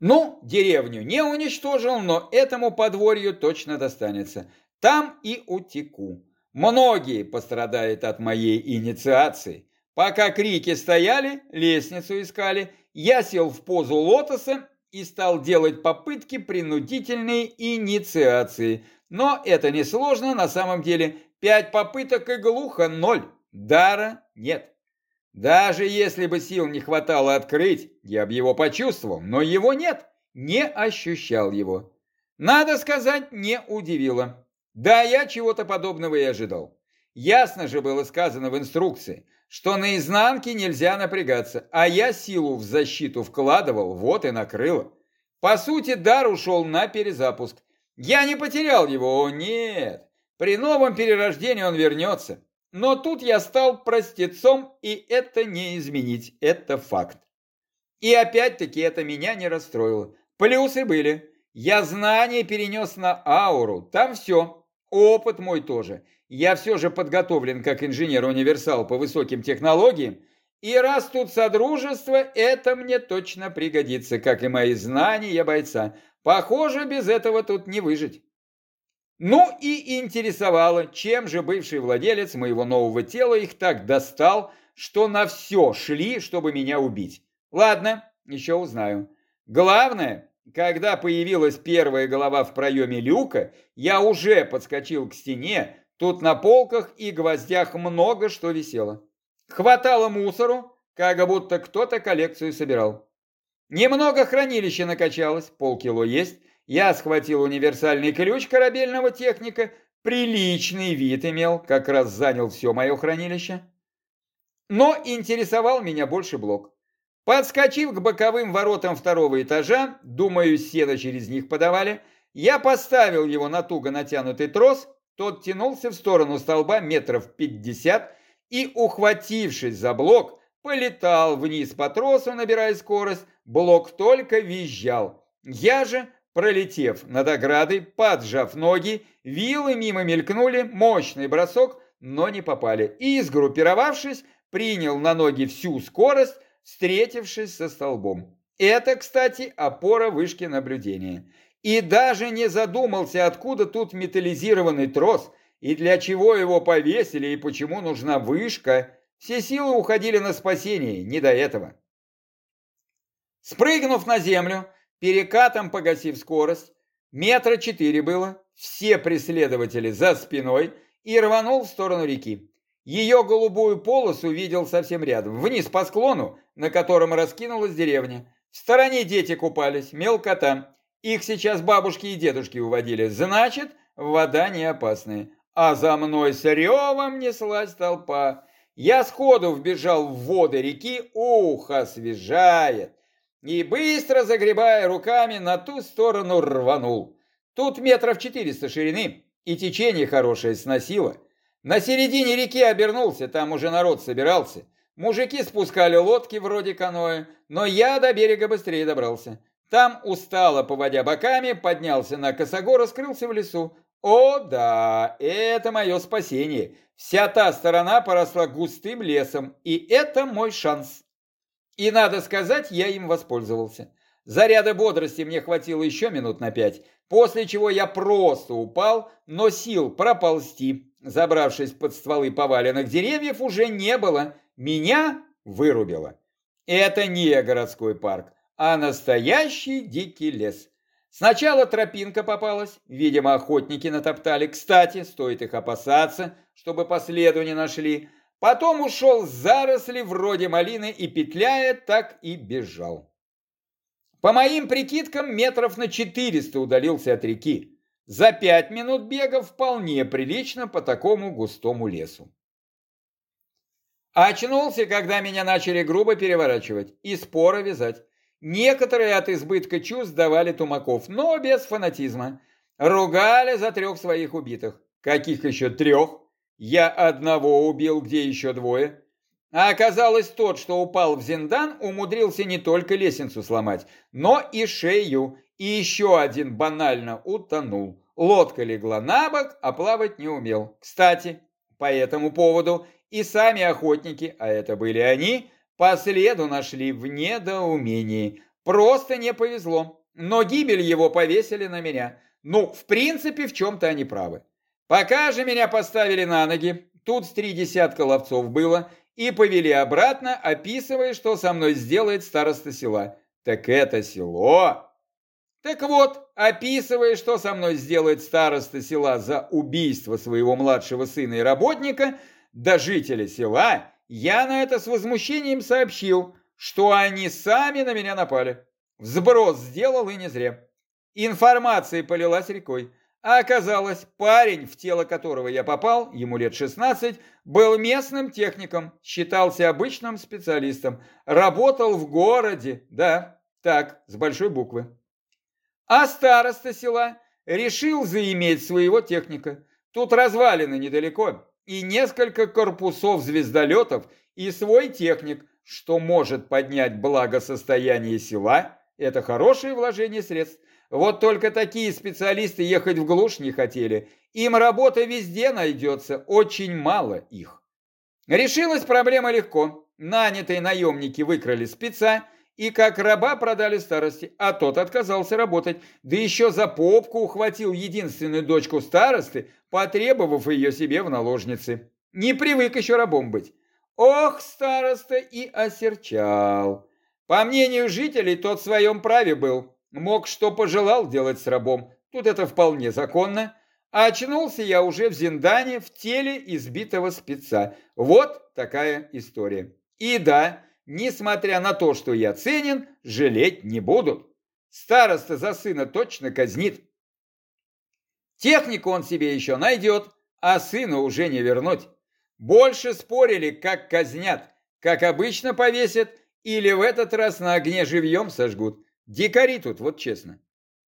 Ну, деревню не уничтожил, но этому подворью точно достанется. Там и утеку. Многие пострадают от моей инициации. Пока крики стояли, лестницу искали, я сел в позу лотоса и стал делать попытки принудительной инициации. Но это несложно, на самом деле пять попыток и глухо ноль. Дара нет. Даже если бы сил не хватало открыть, я бы его почувствовал, но его нет, не ощущал его. Надо сказать, не удивило. Да, я чего-то подобного и ожидал. Ясно же было сказано в инструкции, что на изнанке нельзя напрягаться, а я силу в защиту вкладывал, вот и накрыло. По сути, дар ушел на перезапуск. Я не потерял его, о нет. При новом перерождении он вернется. Но тут я стал простецом, и это не изменить, это факт. И опять-таки это меня не расстроило. Плюсы были. Я знания перенес на ауру, там все. Опыт мой тоже. Я все же подготовлен как инженер-универсал по высоким технологиям, и раз тут содружество, это мне точно пригодится, как и мои знания бойца. Похоже, без этого тут не выжить. Ну и интересовало, чем же бывший владелец моего нового тела их так достал, что на все шли, чтобы меня убить. Ладно, еще узнаю. Главное, когда появилась первая голова в проеме люка, я уже подскочил к стене, тут на полках и гвоздях много что висело. Хватало мусору, как будто кто-то коллекцию собирал. Немного хранилища накачалось, полкило есть, я схватил универсальный ключ корабельного техника, приличный вид имел, как раз занял все мое хранилище. Но интересовал меня больше блок. Подскочив к боковым воротам второго этажа, думаю, сено через них подавали, я поставил его на туго натянутый трос, тот тянулся в сторону столба метров пятьдесят и, ухватившись за блок, полетал вниз по тросу, набирая скорость, блок только визжал. Я же Пролетев над оградой, поджав ноги, вилы мимо мелькнули, мощный бросок, но не попали. И, сгруппировавшись, принял на ноги всю скорость, встретившись со столбом. Это, кстати, опора вышки наблюдения. И даже не задумался, откуда тут металлизированный трос, и для чего его повесили, и почему нужна вышка. Все силы уходили на спасение, не до этого. Спрыгнув на землю, перекатом погасив скорость, метра четыре было, все преследователи за спиной, и рванул в сторону реки. Ее голубую полосу видел совсем рядом, вниз по склону, на котором раскинулась деревня. В стороне дети купались, мелкота. Их сейчас бабушки и дедушки уводили. Значит, вода не опасная. А за мной с ревом неслась толпа. Я сходу вбежал в воды реки, ух, освежает и, быстро загребая руками, на ту сторону рванул. Тут метров четыреста ширины, и течение хорошее сносило. На середине реки обернулся, там уже народ собирался. Мужики спускали лодки вроде каноэ, но я до берега быстрее добрался. Там, устало поводя боками, поднялся на косогор и скрылся в лесу. О, да, это мое спасение. Вся та сторона поросла густым лесом, и это мой шанс. И, надо сказать, я им воспользовался. Заряда бодрости мне хватило еще минут на пять, после чего я просто упал, но сил проползти забравшись под стволы поваленных деревьев, уже не было. Меня вырубило. Это не городской парк, а настоящий дикий лес. Сначала тропинка попалась, видимо, охотники натоптали. Кстати, стоит их опасаться, чтобы по следу не нашли. Потом ушел заросли вроде малины и, петляя, так и бежал. По моим прикидкам, метров на 400 удалился от реки. За пять минут бега вполне прилично по такому густому лесу. Очнулся, когда меня начали грубо переворачивать и споро вязать. Некоторые от избытка чувств давали тумаков, но без фанатизма. Ругали за трех своих убитых. Каких еще трех? Я одного убил, где еще двое? А оказалось, тот, что упал в Зиндан, умудрился не только лестницу сломать, но и шею, и еще один банально утонул. Лодка легла на бок, а плавать не умел. Кстати, по этому поводу и сами охотники, а это были они, по следу нашли в недоумении. Просто не повезло. Но гибель его повесили на меня. Ну, в принципе, в чем-то они правы. Пока же меня поставили на ноги, тут три десятка ловцов было, и повели обратно, описывая, что со мной сделает староста села. Так это село. Так вот, описывая, что со мной сделает староста села за убийство своего младшего сына и работника, до жителя села, я на это с возмущением сообщил, что они сами на меня напали. Взброс сделал и не зря. Информация полилась рекой. А оказалось, парень, в тело которого я попал, ему лет 16, был местным техником, считался обычным специалистом, работал в городе, да, так, с большой буквы. А староста села решил заиметь своего техника. Тут развалины недалеко, и несколько корпусов звездолетов, и свой техник, что может поднять благосостояние села, это хорошее вложение средств. Вот только такие специалисты ехать в глушь не хотели. Им работа везде найдется, очень мало их. Решилась проблема легко. Нанятые наемники выкрали спеца и как раба продали старости, а тот отказался работать. Да еще за попку ухватил единственную дочку старосты, потребовав ее себе в наложнице. Не привык еще рабом быть. Ох, староста и осерчал. По мнению жителей, тот в своем праве был. Мог, что пожелал делать с рабом. Тут это вполне законно. А очнулся я уже в Зиндане в теле избитого спеца. Вот такая история. И да, несмотря на то, что я ценен, жалеть не будут. Староста за сына точно казнит. Технику он себе еще найдет, а сына уже не вернуть. Больше спорили, как казнят, как обычно повесят, или в этот раз на огне живьем сожгут. Дикари тут, вот честно.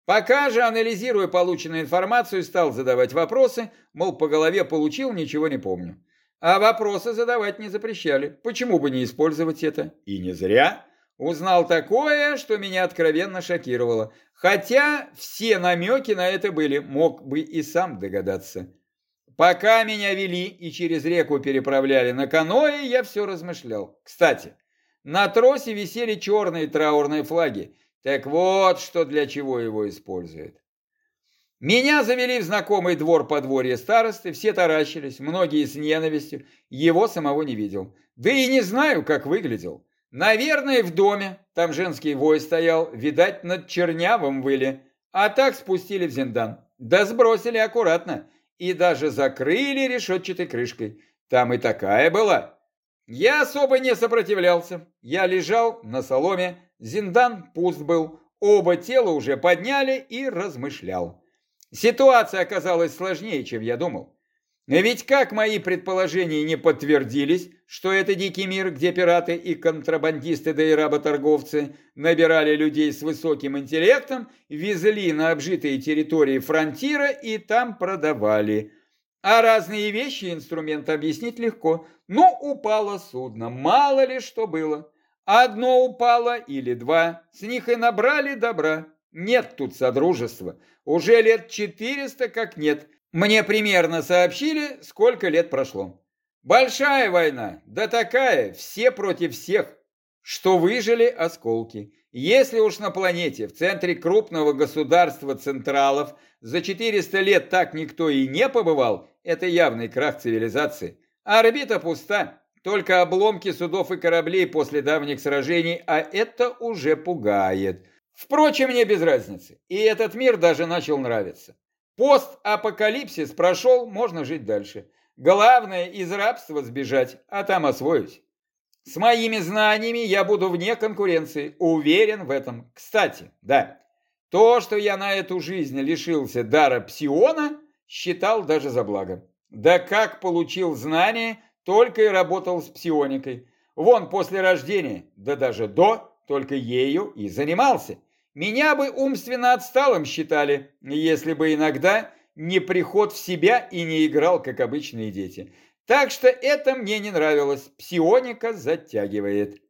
Пока же, анализируя полученную информацию, стал задавать вопросы, мол, по голове получил, ничего не помню. А вопросы задавать не запрещали. Почему бы не использовать это? И не зря. Узнал такое, что меня откровенно шокировало. Хотя все намеки на это были, мог бы и сам догадаться. Пока меня вели и через реку переправляли на каное, я все размышлял. Кстати, на тросе висели черные траурные флаги. Так вот, что для чего его используют. Меня завели в знакомый двор подворья старосты, все таращились, многие с ненавистью, его самого не видел. Да и не знаю, как выглядел. Наверное, в доме, там женский вой стоял, видать, над чернявым выли, а так спустили в зиндан. Да сбросили аккуратно, и даже закрыли решетчатой крышкой. Там и такая была. Я особо не сопротивлялся. Я лежал на соломе, Зиндан пуст был, оба тела уже подняли и размышлял. Ситуация оказалась сложнее, чем я думал. Ведь как мои предположения не подтвердились, что это дикий мир, где пираты и контрабандисты да и работорговцы набирали людей с высоким интеллектом, везли на обжитые территории фронтира и там продавали. А разные вещи и инструменты объяснить легко. Ну, упало судно, мало ли что было. Одно упало или два, с них и набрали добра. Нет тут содружества. Уже лет четыреста как нет. Мне примерно сообщили, сколько лет прошло. Большая война, да такая, все против всех, что выжили осколки. Если уж на планете, в центре крупного государства Централов, за 400 лет так никто и не побывал, это явный крах цивилизации. Орбита пуста, только обломки судов и кораблей после давних сражений, а это уже пугает. Впрочем, мне без разницы, и этот мир даже начал нравиться. Пост-апокалипсис прошел, можно жить дальше. Главное из рабства сбежать, а там освоюсь. С моими знаниями я буду вне конкуренции, уверен в этом. Кстати, да, то, что я на эту жизнь лишился дара псиона, считал даже за благо. Да как получил знания, только и работал с псионикой. Вон после рождения, да даже до, только ею и занимался. Меня бы умственно отсталым считали, если бы иногда не приход в себя и не играл, как обычные дети. Так что это мне не нравилось. Псионика затягивает.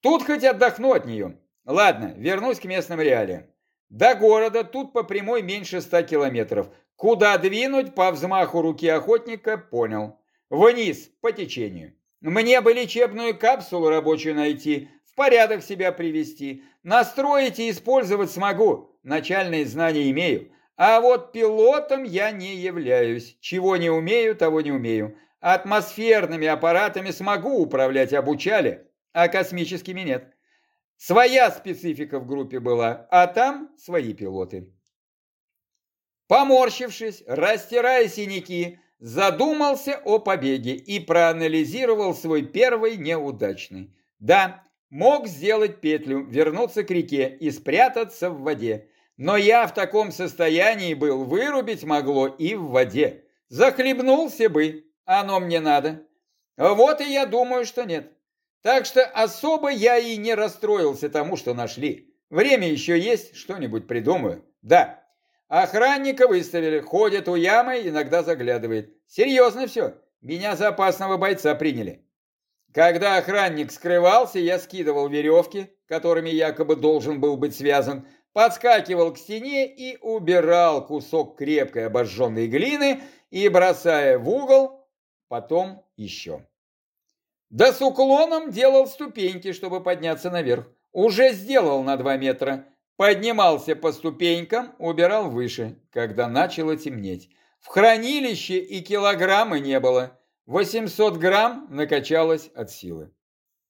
Тут хоть отдохну от нее. Ладно, вернусь к местным реалиям. До города тут по прямой меньше ста километров. Куда двинуть по взмаху руки охотника, понял. Вниз, по течению. Мне бы лечебную капсулу рабочую найти, в порядок себя привести. Настроить и использовать смогу. Начальные знания имею. А вот пилотом я не являюсь. Чего не умею, того не умею. Атмосферными аппаратами смогу управлять, обучали, а космическими нет. Своя специфика в группе была, а там свои пилоты. Поморщившись, растирая синяки, задумался о побеге и проанализировал свой первый неудачный. Да, мог сделать петлю, вернуться к реке и спрятаться в воде. Но я в таком состоянии был, вырубить могло и в воде. Захлебнулся бы, оно мне надо. Вот и я думаю, что нет. Так что особо я и не расстроился тому, что нашли. Время еще есть, что-нибудь придумаю. Да, охранника выставили, ходит у ямы, иногда заглядывает. Серьезно все, меня за опасного бойца приняли. Когда охранник скрывался, я скидывал веревки, которыми якобы должен был быть связан, подскакивал к стене и убирал кусок крепкой обожженной глины и, бросая в угол, потом еще. Да с уклоном делал ступеньки, чтобы подняться наверх. Уже сделал на два метра. Поднимался по ступенькам, убирал выше, когда начало темнеть. В хранилище и килограммы не было. 800 грамм накачалось от силы.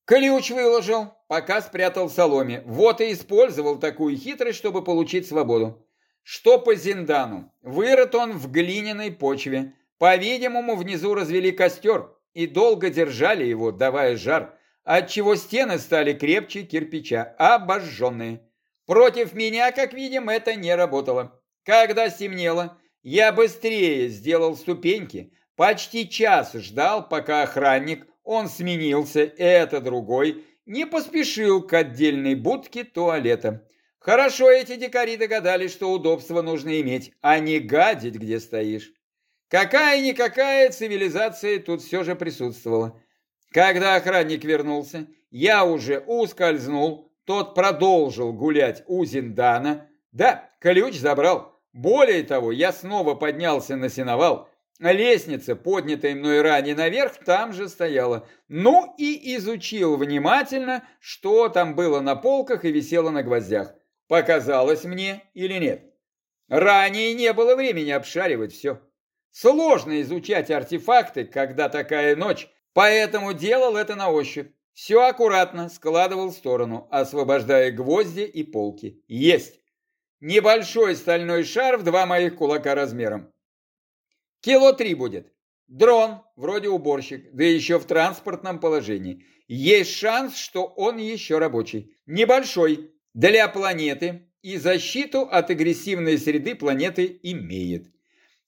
Ключ выложил, пока спрятал соломе. Вот и использовал такую хитрость, чтобы получить свободу. Что по Зиндану? Вырыт он в глиняной почве. По-видимому, внизу развели костер и долго держали его, давая жар, отчего стены стали крепче кирпича, обожженные. Против меня, как видим, это не работало. Когда стемнело, я быстрее сделал ступеньки, почти час ждал, пока охранник, он сменился, это другой, не поспешил к отдельной будке туалета. Хорошо эти дикари догадались, что удобство нужно иметь, а не гадить, где стоишь. Какая-никакая цивилизация тут все же присутствовала. Когда охранник вернулся, я уже ускользнул, тот продолжил гулять у Зиндана. Да, ключ забрал. Более того, я снова поднялся на сеновал. Лестница, поднятая мной ранее наверх, там же стояла. Ну и изучил внимательно, что там было на полках и висело на гвоздях. Показалось мне или нет. Ранее не было времени обшаривать все. Сложно изучать артефакты, когда такая ночь, поэтому делал это на ощупь. Все аккуратно складывал в сторону, освобождая гвозди и полки. Есть! Небольшой стальной шар в два моих кулака размером. Кило три будет. Дрон, вроде уборщик, да еще в транспортном положении. Есть шанс, что он еще рабочий. Небольшой, для планеты, и защиту от агрессивной среды планеты имеет.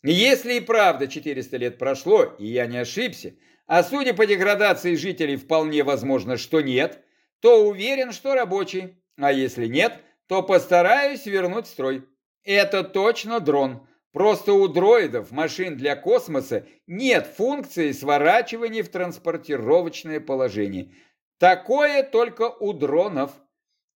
Если и правда 400 лет прошло, и я не ошибся, а судя по деградации жителей вполне возможно, что нет, то уверен, что рабочий, а если нет, то постараюсь вернуть строй. Это точно дрон. Просто у дроидов, машин для космоса, нет функции сворачивания в транспортировочное положение. Такое только у дронов.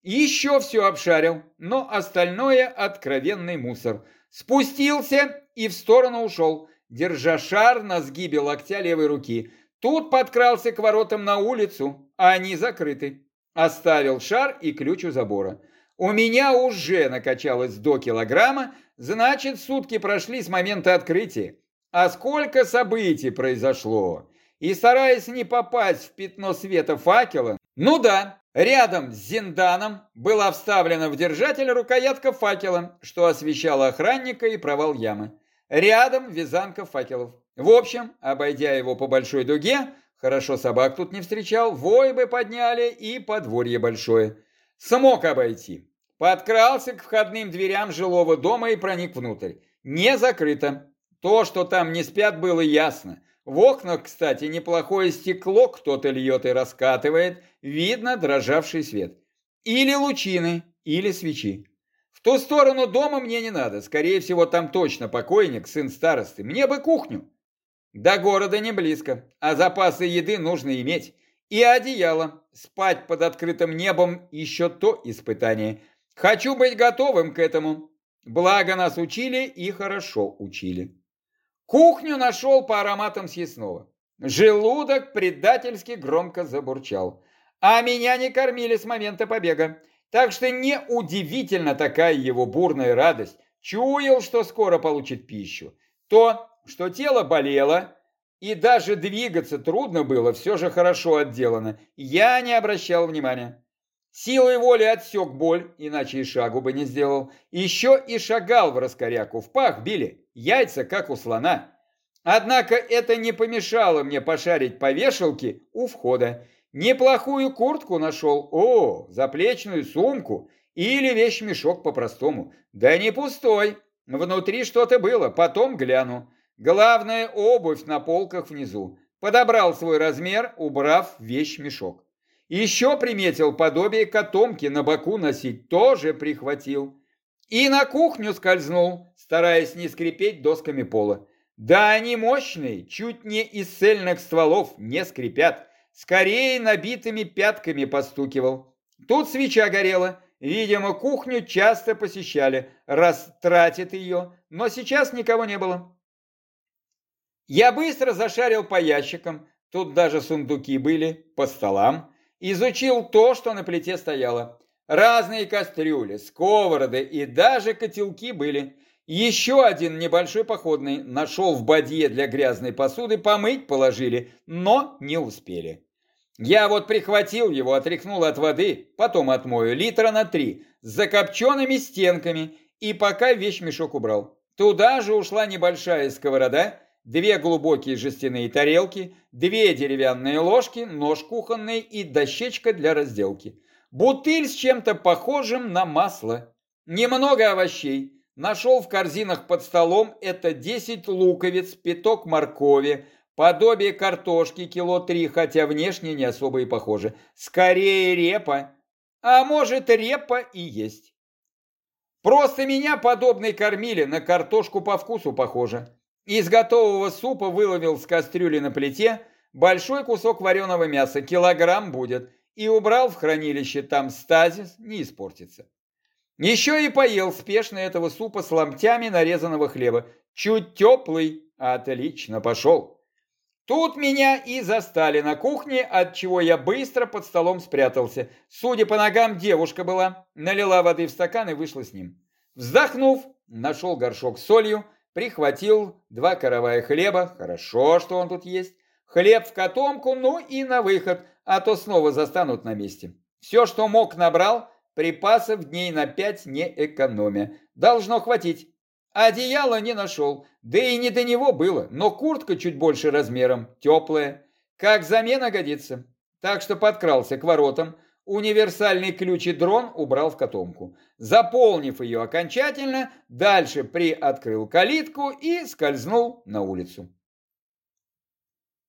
Еще все обшарил, но остальное откровенный мусор. Спустился и в сторону ушел, держа шар на сгибе локтя левой руки. Тут подкрался к воротам на улицу, а они закрыты. Оставил шар и ключ у забора. У меня уже накачалось до килограмма, значит, сутки прошли с момента открытия. А сколько событий произошло! И стараясь не попасть в пятно света факела, ну да, рядом с Зинданом была вставлена в держатель рукоятка факела, что освещала охранника и провал ямы. Рядом вязанка факелов. В общем, обойдя его по большой дуге, хорошо собак тут не встречал, вой бы подняли и подворье большое. Смог обойти. Подкрался к входным дверям жилого дома и проник внутрь. Не закрыто. То, что там не спят, было ясно. В окнах, кстати, неплохое стекло кто-то льет и раскатывает. Видно дрожавший свет. Или лучины, или свечи. В ту сторону дома мне не надо. Скорее всего, там точно покойник, сын старосты. Мне бы кухню. До города не близко, а запасы еды нужно иметь. И одеяло. Спать под открытым небом еще то испытание. Хочу быть готовым к этому. Благо нас учили и хорошо учили. Кухню нашел по ароматам съестного. Желудок предательски громко забурчал. А меня не кормили с момента побега. Так что неудивительно такая его бурная радость. Чуял, что скоро получит пищу. То, что тело болело, и даже двигаться трудно было, все же хорошо отделано. Я не обращал внимания. Силой воли отсек боль, иначе и шагу бы не сделал. Еще и шагал в раскоряку, в пах били, яйца как у слона. Однако это не помешало мне пошарить по вешалке у входа. Неплохую куртку нашел, о, заплечную сумку или вещмешок по-простому. Да не пустой, внутри что-то было, потом гляну. Главное, обувь на полках внизу. Подобрал свой размер, убрав вещмешок. Еще приметил подобие котомки на боку носить, тоже прихватил. И на кухню скользнул, стараясь не скрипеть досками пола. Да они мощные, чуть не из цельных стволов, не скрипят. Скорее набитыми пятками постукивал. Тут свеча горела. Видимо, кухню часто посещали, раз тратит ее, но сейчас никого не было. Я быстро зашарил по ящикам, тут даже сундуки были, по столам, изучил то, что на плите стояло. Разные кастрюли, сковороды и даже котелки были. Еще один небольшой походный нашел в бадье для грязной посуды, помыть положили, но не успели. Я вот прихватил его, отряхнул от воды, потом отмою литра на три, с закопченными стенками, и пока вещмешок убрал. Туда же ушла небольшая сковорода, две глубокие жестяные тарелки, две деревянные ложки, нож кухонный и дощечка для разделки. Бутыль с чем-то похожим на масло. Немного овощей. Нашел в корзинах под столом это 10 луковиц, пяток моркови, подобие картошки кило три, хотя внешне не особо и похоже. Скорее репа. А может репа и есть. Просто меня подобные кормили, на картошку по вкусу похоже. Из готового супа выловил с кастрюли на плите большой кусок вареного мяса, килограмм будет, и убрал в хранилище, там стазис не испортится. Еще и поел спешно этого супа с ломтями нарезанного хлеба. Чуть теплый, отлично пошел. Тут меня и застали на кухне, от чего я быстро под столом спрятался. Судя по ногам, девушка была, налила воды в стакан и вышла с ним. Вздохнув, нашел горшок с солью, Прихватил два каравая хлеба, хорошо, что он тут есть. Хлеб в котомку, ну и на выход, а то снова застанут на месте. Все, что мог, набрал, припасов дней на пять не экономя. Должно хватить. Одеяло не нашел, да и не до него было, но куртка чуть больше размером, теплая. Как замена годится. Так что подкрался к воротам, Универсальный ключ и дрон убрал в котомку. Заполнив ее окончательно, дальше приоткрыл калитку и скользнул на улицу.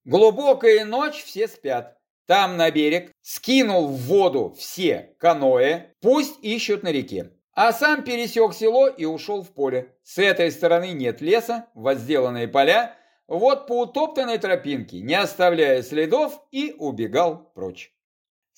Глубокая ночь, все спят. Там на берег скинул в воду все каноэ, пусть ищут на реке. А сам пересек село и ушел в поле. С этой стороны нет леса, возделанные поля. Вот по утоптанной тропинке, не оставляя следов, и убегал прочь.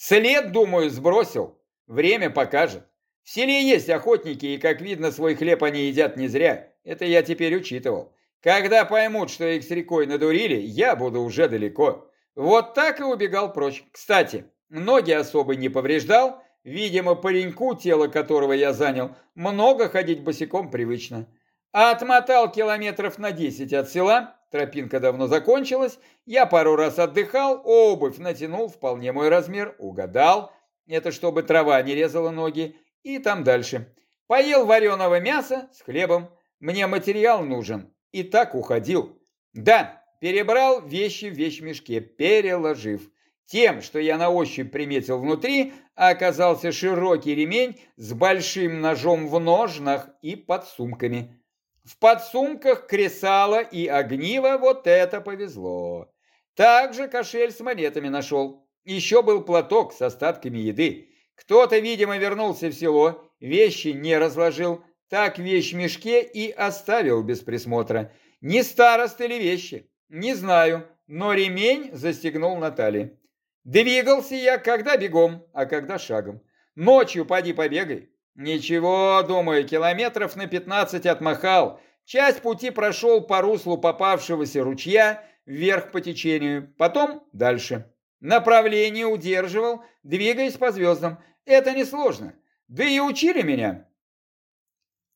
След, думаю, сбросил. Время покажет. В селе есть охотники, и, как видно, свой хлеб они едят не зря. Это я теперь учитывал. Когда поймут, что их с рекой надурили, я буду уже далеко. Вот так и убегал прочь. Кстати, ноги особо не повреждал, видимо, пареньку, тело которого я занял, много ходить босиком привычно. А отмотал километров на 10 от села, тропинка давно закончилась, я пару раз отдыхал, обувь натянул, вполне мой размер, угадал, это чтобы трава не резала ноги, и там дальше. Поел вареного мяса с хлебом, мне материал нужен, и так уходил. Да, перебрал вещи в вещмешке, переложив. Тем, что я на ощупь приметил внутри, оказался широкий ремень с большим ножом в ножнах и подсумками. В подсумках кресало и огниво, вот это повезло. Также кошель с монетами нашел. Еще был платок с остатками еды. Кто-то, видимо, вернулся в село, вещи не разложил, так вещь в мешке и оставил без присмотра. Не староста ли вещи? Не знаю, но ремень застегнул Наталье. Двигался я когда бегом, а когда шагом. Ночью поди побегай. Ничего, думаю, километров на 15 отмахал. Часть пути прошел по руслу попавшегося ручья вверх по течению, потом дальше. Направление удерживал, двигаясь по звездам. Это несложно. Да и учили меня.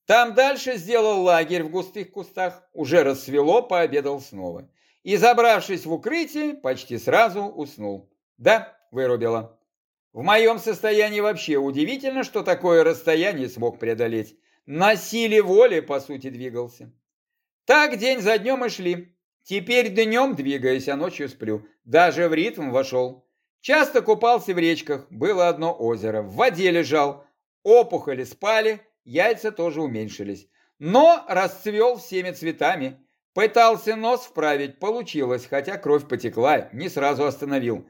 Там дальше сделал лагерь в густых кустах. Уже рассвело, пообедал снова. И, забравшись в укрытие, почти сразу уснул. Да, вырубила. В моем состоянии вообще удивительно, что такое расстояние смог преодолеть. На силе воли, по сути, двигался. Так день за днем и шли. Теперь днем двигаюсь, а ночью сплю. Даже в ритм вошел. Часто купался в речках, было одно озеро. В воде лежал. Опухоли спали, яйца тоже уменьшились. Но расцвел всеми цветами. Пытался нос вправить, получилось, хотя кровь потекла, не сразу остановил.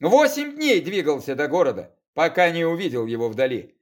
Восемь дней двигался до города, пока не увидел его вдали.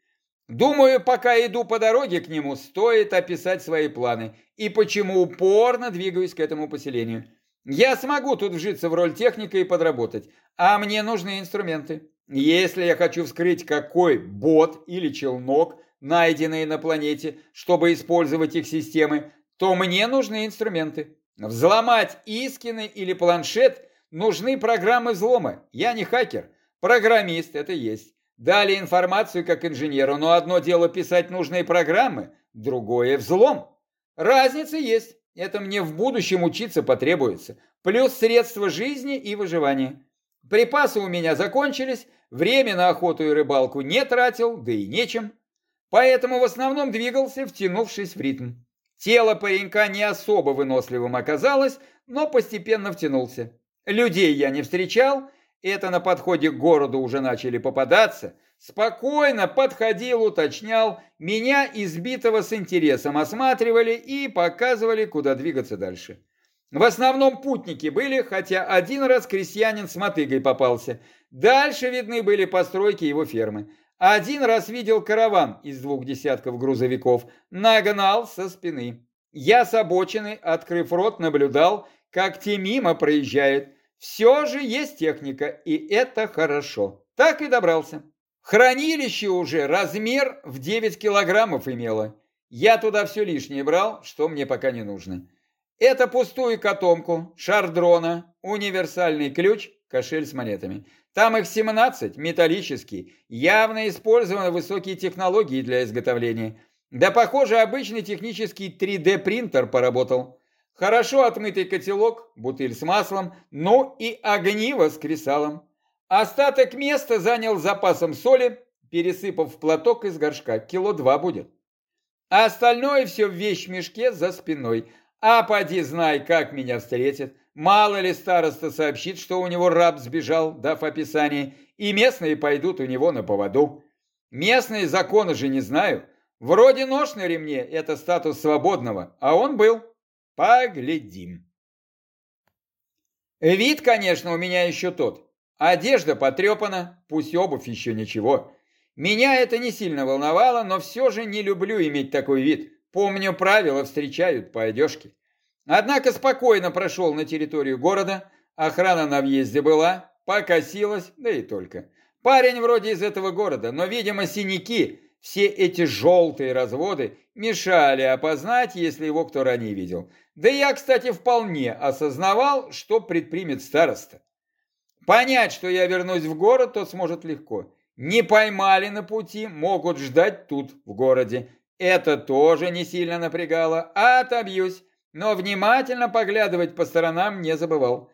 Думаю, пока иду по дороге к нему, стоит описать свои планы и почему упорно двигаюсь к этому поселению. Я смогу тут вжиться в роль техника и подработать, а мне нужны инструменты. Если я хочу вскрыть какой бот или челнок, найденные на планете, чтобы использовать их системы, то мне нужны инструменты. Взломать Искины или планшет Нужны программы взлома. Я не хакер. Программист это есть. Дали информацию как инженеру, но одно дело писать нужные программы, другое взлом. Разница есть. Это мне в будущем учиться потребуется. Плюс средства жизни и выживания. Припасы у меня закончились, время на охоту и рыбалку не тратил, да и нечем. Поэтому в основном двигался, втянувшись в ритм. Тело паренька не особо выносливым оказалось, но постепенно втянулся. Людей я не встречал, это на подходе к городу уже начали попадаться. Спокойно подходил, уточнял, меня избитого с интересом осматривали и показывали, куда двигаться дальше. В основном путники были, хотя один раз крестьянин с мотыгой попался. Дальше видны были постройки его фермы. Один раз видел караван из двух десятков грузовиков, нагнал со спины. Я с обочины, открыв рот, наблюдал, как те мимо проезжают. Все же есть техника, и это хорошо. Так и добрался. Хранилище уже размер в 9 килограммов имело. Я туда все лишнее брал, что мне пока не нужно. Это пустую котомку, шар дрона, универсальный ключ, кошель с монетами. Там их 17, металлический, явно использованы высокие технологии для изготовления. Да, похоже, обычный технический 3D принтер поработал. Хорошо отмытый котелок, бутыль с маслом, ну и огниво с кресалом. Остаток места занял запасом соли, пересыпав в платок из горшка, кило два будет. А остальное все в вещмешке за спиной. А поди знай, как меня встретит. Мало ли староста сообщит, что у него раб сбежал, дав описание, и местные пойдут у него на поводу. Местные законы же не знаю. Вроде нож на ремне – это статус свободного, а он был. Поглядим. Вид, конечно, у меня еще тот. Одежда потрепана, пусть обувь еще ничего. Меня это не сильно волновало, но все же не люблю иметь такой вид. Помню, правила встречают по одежке. Однако спокойно прошел на территорию города, охрана на въезде была, покосилась, да и только. Парень вроде из этого города, но, видимо, синяки, все эти желтые разводы мешали опознать, если его кто ранее видел. Да я, кстати, вполне осознавал, что предпримет староста. Понять, что я вернусь в город, тот сможет легко. Не поймали на пути, могут ждать тут, в городе. Это тоже не сильно напрягало. А отобьюсь, но внимательно поглядывать по сторонам не забывал.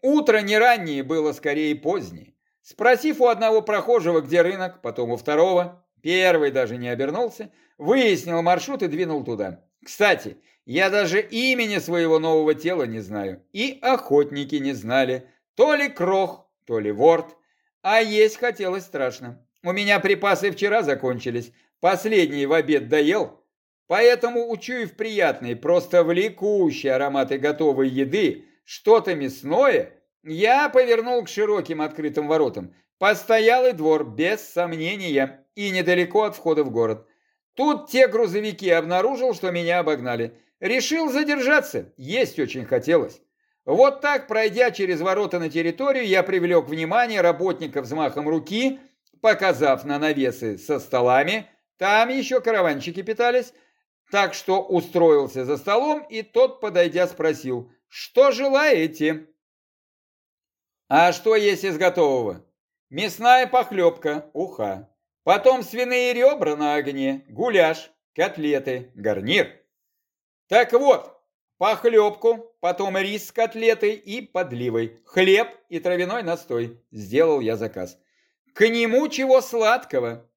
Утро не раннее, было скорее позднее. Спросив у одного прохожего, где рынок, потом у второго, первый даже не обернулся, выяснил маршрут и двинул туда. Кстати, я даже имени своего нового тела не знаю. И охотники не знали. То ли крох, то ли ворд. А есть хотелось страшно. У меня припасы вчера закончились. Последний в обед доел. Поэтому, учуяв приятные, просто влекущие ароматы готовой еды, что-то мясное, я повернул к широким открытым воротам. Постоялый двор, без сомнения, и недалеко от входа в город. Тут те грузовики обнаружил, что меня обогнали. Решил задержаться, есть очень хотелось. Вот так, пройдя через ворота на территорию, я привлек внимание работников взмахом руки, показав на навесы со столами, там еще караванчики питались, так что устроился за столом, и тот, подойдя, спросил, что желаете? А что есть из готового? Мясная похлебка, уха. Потом свиные ребра на огне, гуляш, котлеты, гарнир. Так вот, похлебку, потом рис с котлетой и подливой, хлеб и травяной настой. Сделал я заказ. К нему чего сладкого.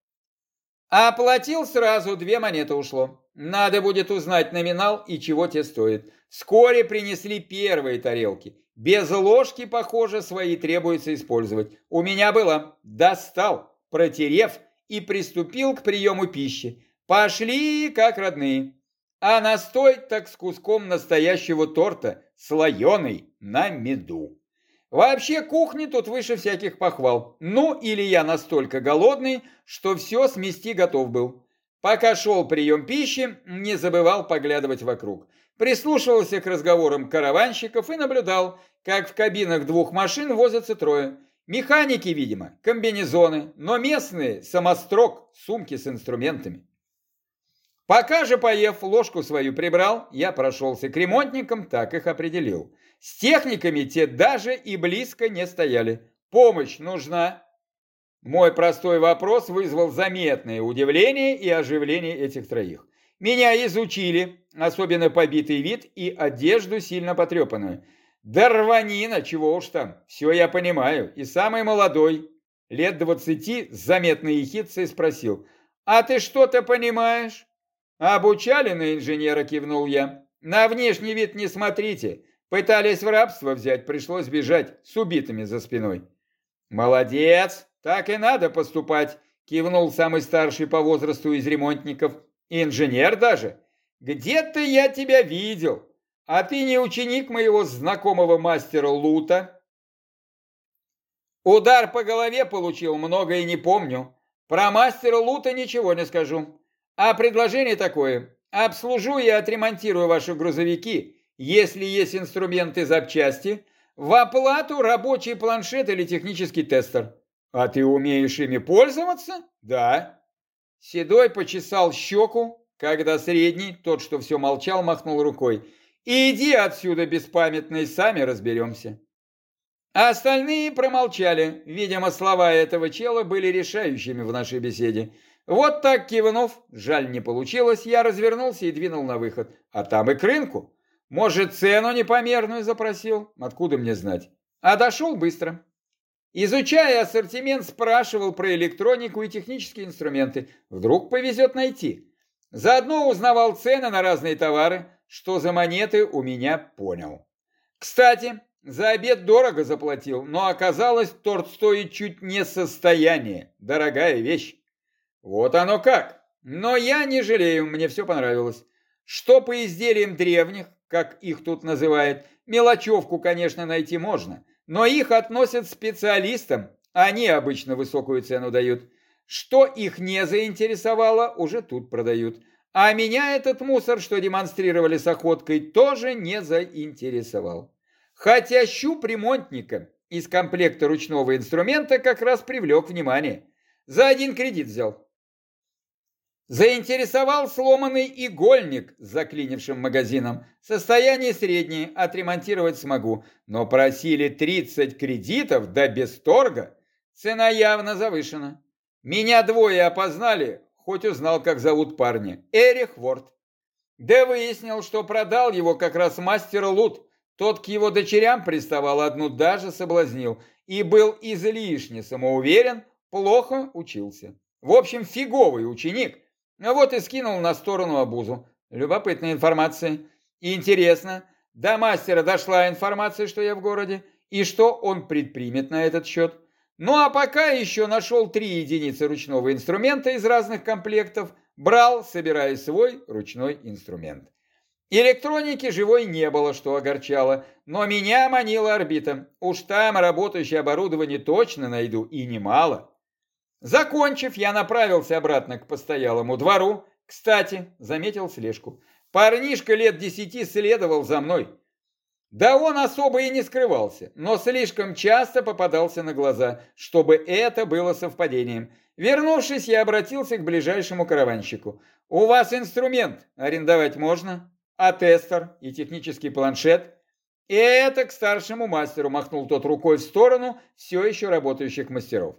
Оплатил сразу, две монеты ушло. Надо будет узнать номинал и чего те стоит. Вскоре принесли первые тарелки. Без ложки, похоже, свои требуется использовать. У меня было. Достал, протерев и приступил к приему пищи. Пошли, как родные. А настой так с куском настоящего торта, слоеный, на меду. Вообще кухни тут выше всяких похвал. Ну, или я настолько голодный, что все смести готов был. Пока шел прием пищи, не забывал поглядывать вокруг. Прислушивался к разговорам караванщиков и наблюдал, как в кабинах двух машин возятся трое. Механики, видимо, комбинезоны, но местные – самострок, сумки с инструментами. Пока же, поев, ложку свою прибрал, я прошелся к ремонтникам, так их определил. С техниками те даже и близко не стояли. Помощь нужна. Мой простой вопрос вызвал заметное удивление и оживление этих троих. Меня изучили, особенно побитый вид и одежду сильно потрепанную. Да рванина, чего уж там, все я понимаю. И самый молодой, лет двадцати, с заметной ехидцей спросил, «А ты что-то понимаешь?» «Обучали на инженера», кивнул я. «На внешний вид не смотрите. Пытались в рабство взять, пришлось бежать с убитыми за спиной». «Молодец, так и надо поступать», кивнул самый старший по возрасту из ремонтников. «Инженер даже? Где-то я тебя видел». А ты не ученик моего знакомого мастера Лута? Удар по голове получил, многое не помню. Про мастера Лута ничего не скажу. А предложение такое. Обслужу и отремонтирую ваши грузовики, если есть инструменты запчасти, в оплату рабочий планшет или технический тестер. А ты умеешь ими пользоваться? Да. Седой почесал щеку, когда средний, тот, что все молчал, махнул рукой. Иди отсюда, беспамятный, сами разберемся. А остальные промолчали. Видимо, слова этого чела были решающими в нашей беседе. Вот так кивнув, жаль не получилось, я развернулся и двинул на выход. А там и к рынку. Может, цену непомерную запросил? Откуда мне знать? А дошел быстро. Изучая ассортимент, спрашивал про электронику и технические инструменты. Вдруг повезет найти. Заодно узнавал цены на разные товары, что за монеты у меня понял. Кстати, за обед дорого заплатил, но оказалось, торт стоит чуть не состояние. Дорогая вещь. Вот оно как. Но я не жалею, мне все понравилось. Что по изделиям древних, как их тут называют, мелочевку, конечно, найти можно, но их относят специалистам, они обычно высокую цену дают. Что их не заинтересовало, уже тут продают. А меня этот мусор, что демонстрировали с охоткой, тоже не заинтересовал. Хотя щуп ремонтника из комплекта ручного инструмента как раз привлек внимание. За один кредит взял. Заинтересовал сломанный игольник с заклинившим магазином. Состояние среднее, отремонтировать смогу. Но просили 30 кредитов, да без торга. Цена явно завышена. Меня двое опознали, хоть узнал, как зовут парня. Эрих Ворд. Да выяснил, что продал его как раз мастер Лут. Тот к его дочерям приставал, одну даже соблазнил. И был излишне самоуверен, плохо учился. В общем, фиговый ученик. А вот и скинул на сторону обузу. Любопытная информация. Интересно, до мастера дошла информация, что я в городе, и что он предпримет на этот счет. Ну а пока еще нашел три единицы ручного инструмента из разных комплектов, брал, собирая свой ручной инструмент. Электроники живой не было, что огорчало, но меня манила орбита. Уж там работающее оборудование точно найду, и немало. Закончив, я направился обратно к постоялому двору. Кстати, заметил слежку. Парнишка лет десяти следовал за мной. Да он особо и не скрывался, но слишком часто попадался на глаза, чтобы это было совпадением. Вернувшись, я обратился к ближайшему караванщику. «У вас инструмент арендовать можно? А тестер и технический планшет?» Это к старшему мастеру махнул тот рукой в сторону все еще работающих мастеров.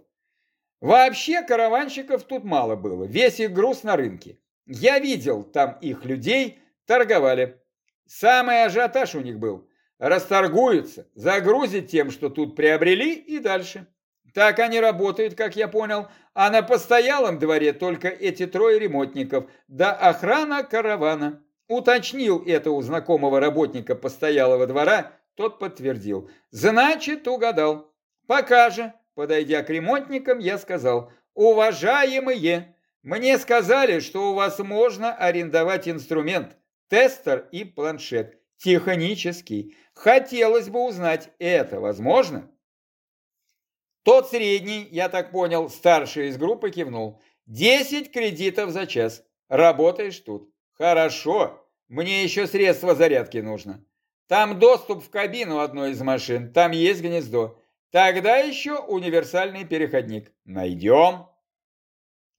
Вообще караванщиков тут мало было, весь их груз на рынке. Я видел там их людей, торговали. Самый ажиотаж у них был. Расторгуются, загрузят тем, что тут приобрели, и дальше. Так они работают, как я понял, а на постоялом дворе только эти трое ремонтников, да охрана каравана. Уточнил это у знакомого работника постоялого двора, тот подтвердил. Значит, угадал. Пока же Подойдя к ремонтникам, я сказал, «Уважаемые, мне сказали, что у вас можно арендовать инструмент, тестер и планшет, технический. Хотелось бы узнать, это возможно?» Тот средний, я так понял, старший из группы кивнул. «Десять кредитов за час. Работаешь тут. Хорошо. Мне еще средства зарядки нужно. Там доступ в кабину одной из машин, там есть гнездо. Тогда еще универсальный переходник. Найдем.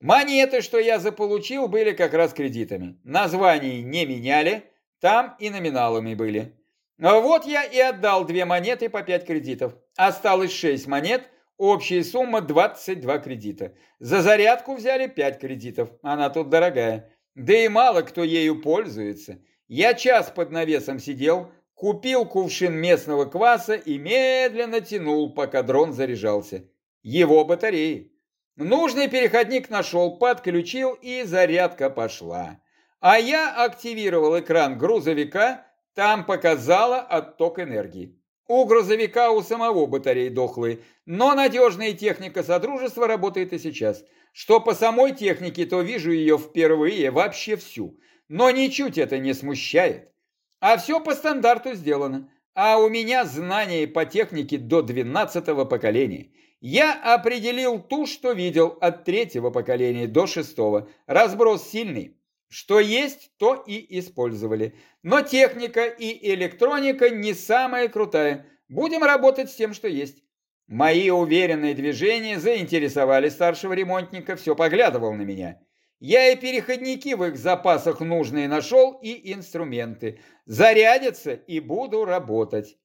Монеты, что я заполучил, были как раз кредитами. Названий не меняли, там и номиналами были. Вот я и отдал две монеты по 5 кредитов. Осталось 6 монет, общая сумма 22 кредита. За зарядку взяли 5 кредитов, она тут дорогая. Да и мало кто ею пользуется. Я час под навесом сидел, купил кувшин местного кваса и медленно тянул, пока дрон заряжался. Его батареи. Нужный переходник нашел, подключил и зарядка пошла. А я активировал экран грузовика, там показала отток энергии. У грузовика у самого батареи дохлые, но надежная техника Содружества работает и сейчас. Что по самой технике, то вижу ее впервые, вообще всю. Но ничуть это не смущает. А все по стандарту сделано. А у меня знания по технике до 12 поколения. Я определил ту, что видел от третьего поколения до шестого. Разброс сильный. Что есть, то и использовали. Но техника и электроника не самая крутая. Будем работать с тем, что есть. Мои уверенные движения заинтересовали старшего ремонтника, все поглядывал на меня. Я и переходники в их запасах нужные нашел, и инструменты. Зарядятся и буду работать.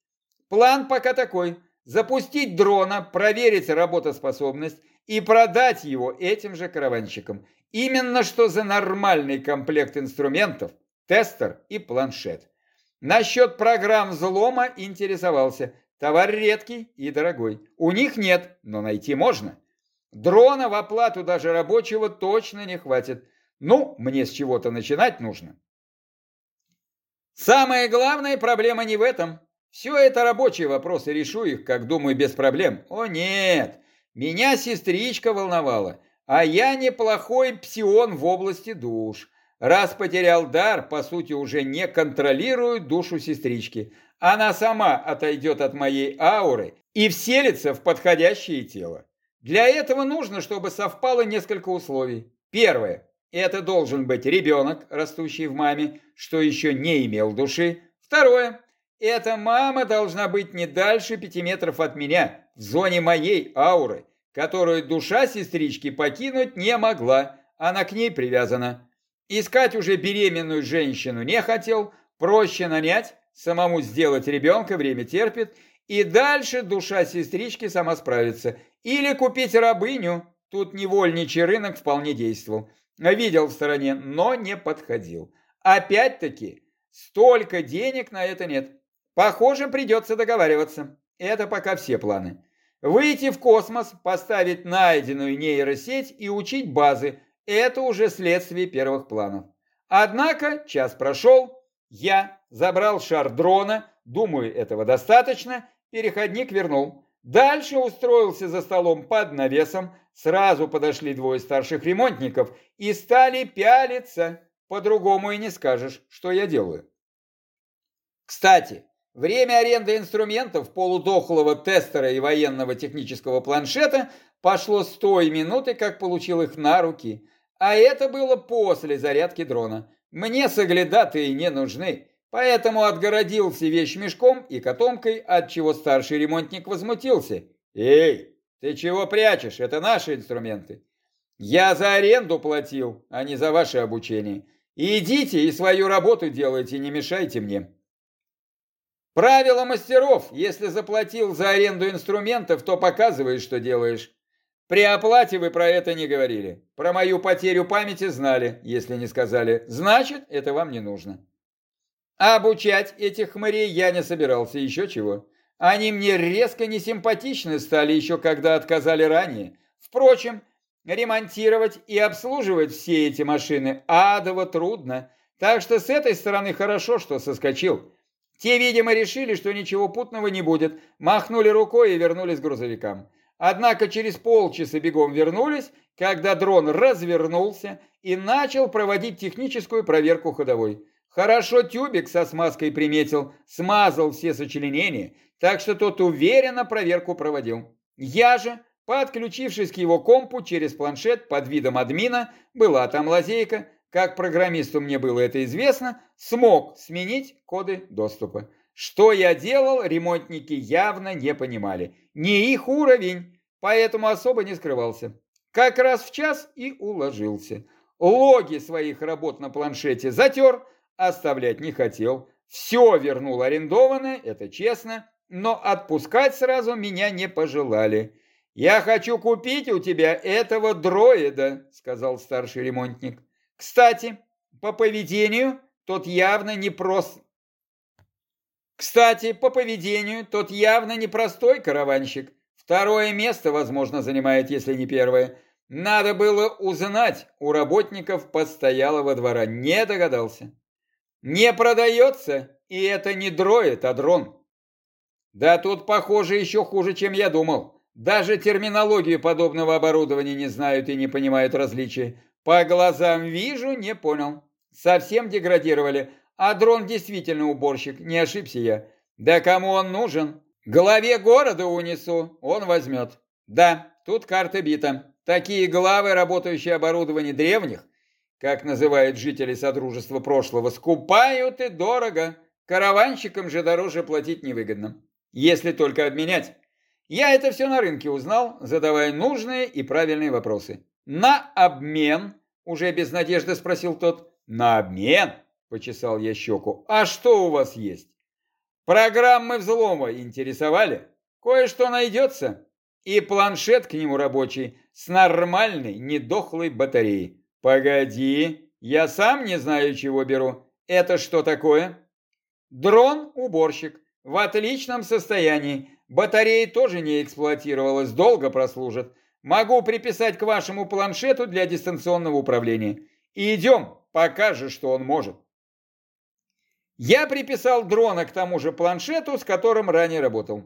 План пока такой. Запустить дрона, проверить работоспособность и продать его этим же караванщикам. Именно что за нормальный комплект инструментов, тестер и планшет. Насчет программ взлома интересовался. Товар редкий и дорогой. У них нет, но найти можно. Дрона в оплату даже рабочего точно не хватит. Ну, мне с чего-то начинать нужно. Самая главная проблема не в этом. Все это рабочие вопросы, решу их, как думаю, без проблем. О нет, меня сестричка волновала, а я неплохой псион в области душ. Раз потерял дар, по сути, уже не контролирую душу сестрички. Она сама отойдет от моей ауры и вселится в подходящее тело. Для этого нужно, чтобы совпало несколько условий. Первое. Это должен быть ребенок, растущий в маме, что еще не имел души. Второе. Эта мама должна быть не дальше пяти метров от меня, в зоне моей ауры, которую душа сестрички покинуть не могла, она к ней привязана. Искать уже беременную женщину не хотел, проще нанять, самому сделать ребенка, время терпит, и дальше душа сестрички сама справится. Или купить рабыню, тут невольничий рынок вполне действовал. Видел в стороне, но не подходил. Опять-таки, столько денег на это нет. Похоже, придется договариваться. Это пока все планы. Выйти в космос, поставить найденную нейросеть и учить базы – это уже следствие первых планов. Однако час прошел, я забрал шар дрона, думаю, этого достаточно, переходник вернул. Дальше устроился за столом под навесом, сразу подошли двое старших ремонтников и стали пялиться. По-другому и не скажешь, что я делаю. Кстати, время аренды инструментов, полудохлого тестера и военного технического планшета пошло с той минуты, как получил их на руки. А это было после зарядки дрона. Мне соглядатые не нужны, поэтому отгородился вещмешком и котомкой, от чего старший ремонтник возмутился. «Эй, ты чего прячешь? Это наши инструменты. Я за аренду платил, а не за ваше обучение. Идите и свою работу делайте, не мешайте мне». Правило мастеров, если заплатил за аренду инструментов, то показываешь, что делаешь. При оплате вы про это не говорили. Про мою потерю памяти знали, если не сказали. Значит, это вам не нужно. Обучать этих хмырей я не собирался, еще чего. Они мне резко несимпатичны стали еще когда отказали ранее. Впрочем, ремонтировать и обслуживать все эти машины адово трудно. Так что с этой стороны хорошо, что соскочил. Те, видимо, решили, что ничего путного не будет, махнули рукой и вернулись к грузовикам. Однако через полчаса бегом вернулись, когда дрон развернулся и начал проводить техническую проверку ходовой. Хорошо тюбик со смазкой приметил, смазал все сочленения, так что тот уверенно проверку проводил. Я же, подключившись к его компу через планшет под видом админа, была там лазейка, как программисту мне было это известно, смог сменить коды доступа. Что я делал, ремонтники явно не понимали. Не их уровень, поэтому особо не скрывался. Как раз в час и уложился. Логи своих работ на планшете затер, оставлять не хотел. Все вернул арендованное, это честно, но отпускать сразу меня не пожелали. «Я хочу купить у тебя этого дроида», — сказал старший ремонтник. «Кстати, по поведению тот явно не прост... Кстати, по поведению тот явно непростой караванщик. Второе место, возможно, занимает, если не первое. Надо было узнать у работников постоялого двора. Не догадался. Не продается, и это не дроид, а дрон. Да тут, похоже, еще хуже, чем я думал. Даже терминологию подобного оборудования не знают и не понимают различия. По глазам вижу, не понял. Совсем деградировали. А дрон действительно уборщик, не ошибся я. Да кому он нужен? Главе города унесу, он возьмет. Да, тут карта бита. Такие главы, работающие оборудование древних, как называют жители Содружества прошлого, скупают и дорого. Караванщикам же дороже платить невыгодно. Если только обменять. Я это все на рынке узнал, задавая нужные и правильные вопросы. На обмен, уже без надежды спросил тот. На обмен, почесал я щеку. А что у вас есть? Программы взлома интересовали? Кое-что найдется. И планшет к нему рабочий с нормальной, недохлой батареей. Погоди, я сам не знаю, чего беру. Это что такое? Дрон-уборщик. В отличном состоянии. Батареи тоже не эксплуатировалась, долго прослужит. Могу приписать к вашему планшету для дистанционного управления. И идем, покажешь, что он может. Я приписал дрона к тому же планшету, с которым ранее работал.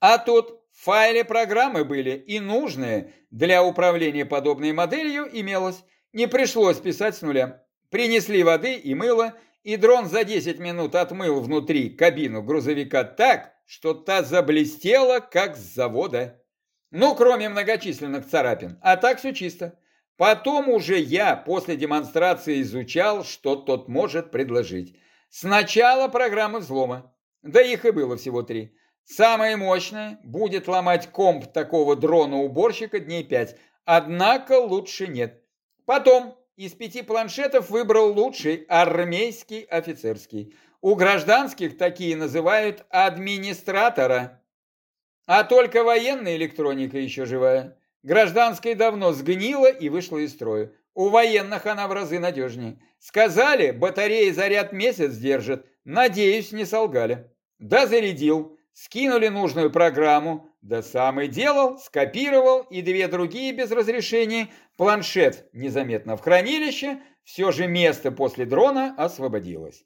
А тут в программы были и нужные для управления подобной моделью имелось. Не пришлось писать с нуля. Принесли воды и мыло, и дрон за 10 минут отмыл внутри кабину грузовика так, что та заблестела, как с завода. Ну, кроме многочисленных царапин. А так все чисто. Потом уже я после демонстрации изучал, что тот может предложить. Сначала программы взлома. Да их и было всего три. Самое мощное будет ломать комп такого дрона-уборщика дней пять. Однако лучше нет. Потом из пяти планшетов выбрал лучший армейский офицерский. У гражданских такие называют администратора. А только военная электроника еще живая. Гражданская давно сгнила и вышла из строя. У военных она в разы надежнее. Сказали, батареи заряд месяц держит. Надеюсь, не солгали. Да зарядил. Скинули нужную программу. Да сам и делал, скопировал и две другие без разрешения. Планшет незаметно в хранилище. Все же место после дрона освободилось.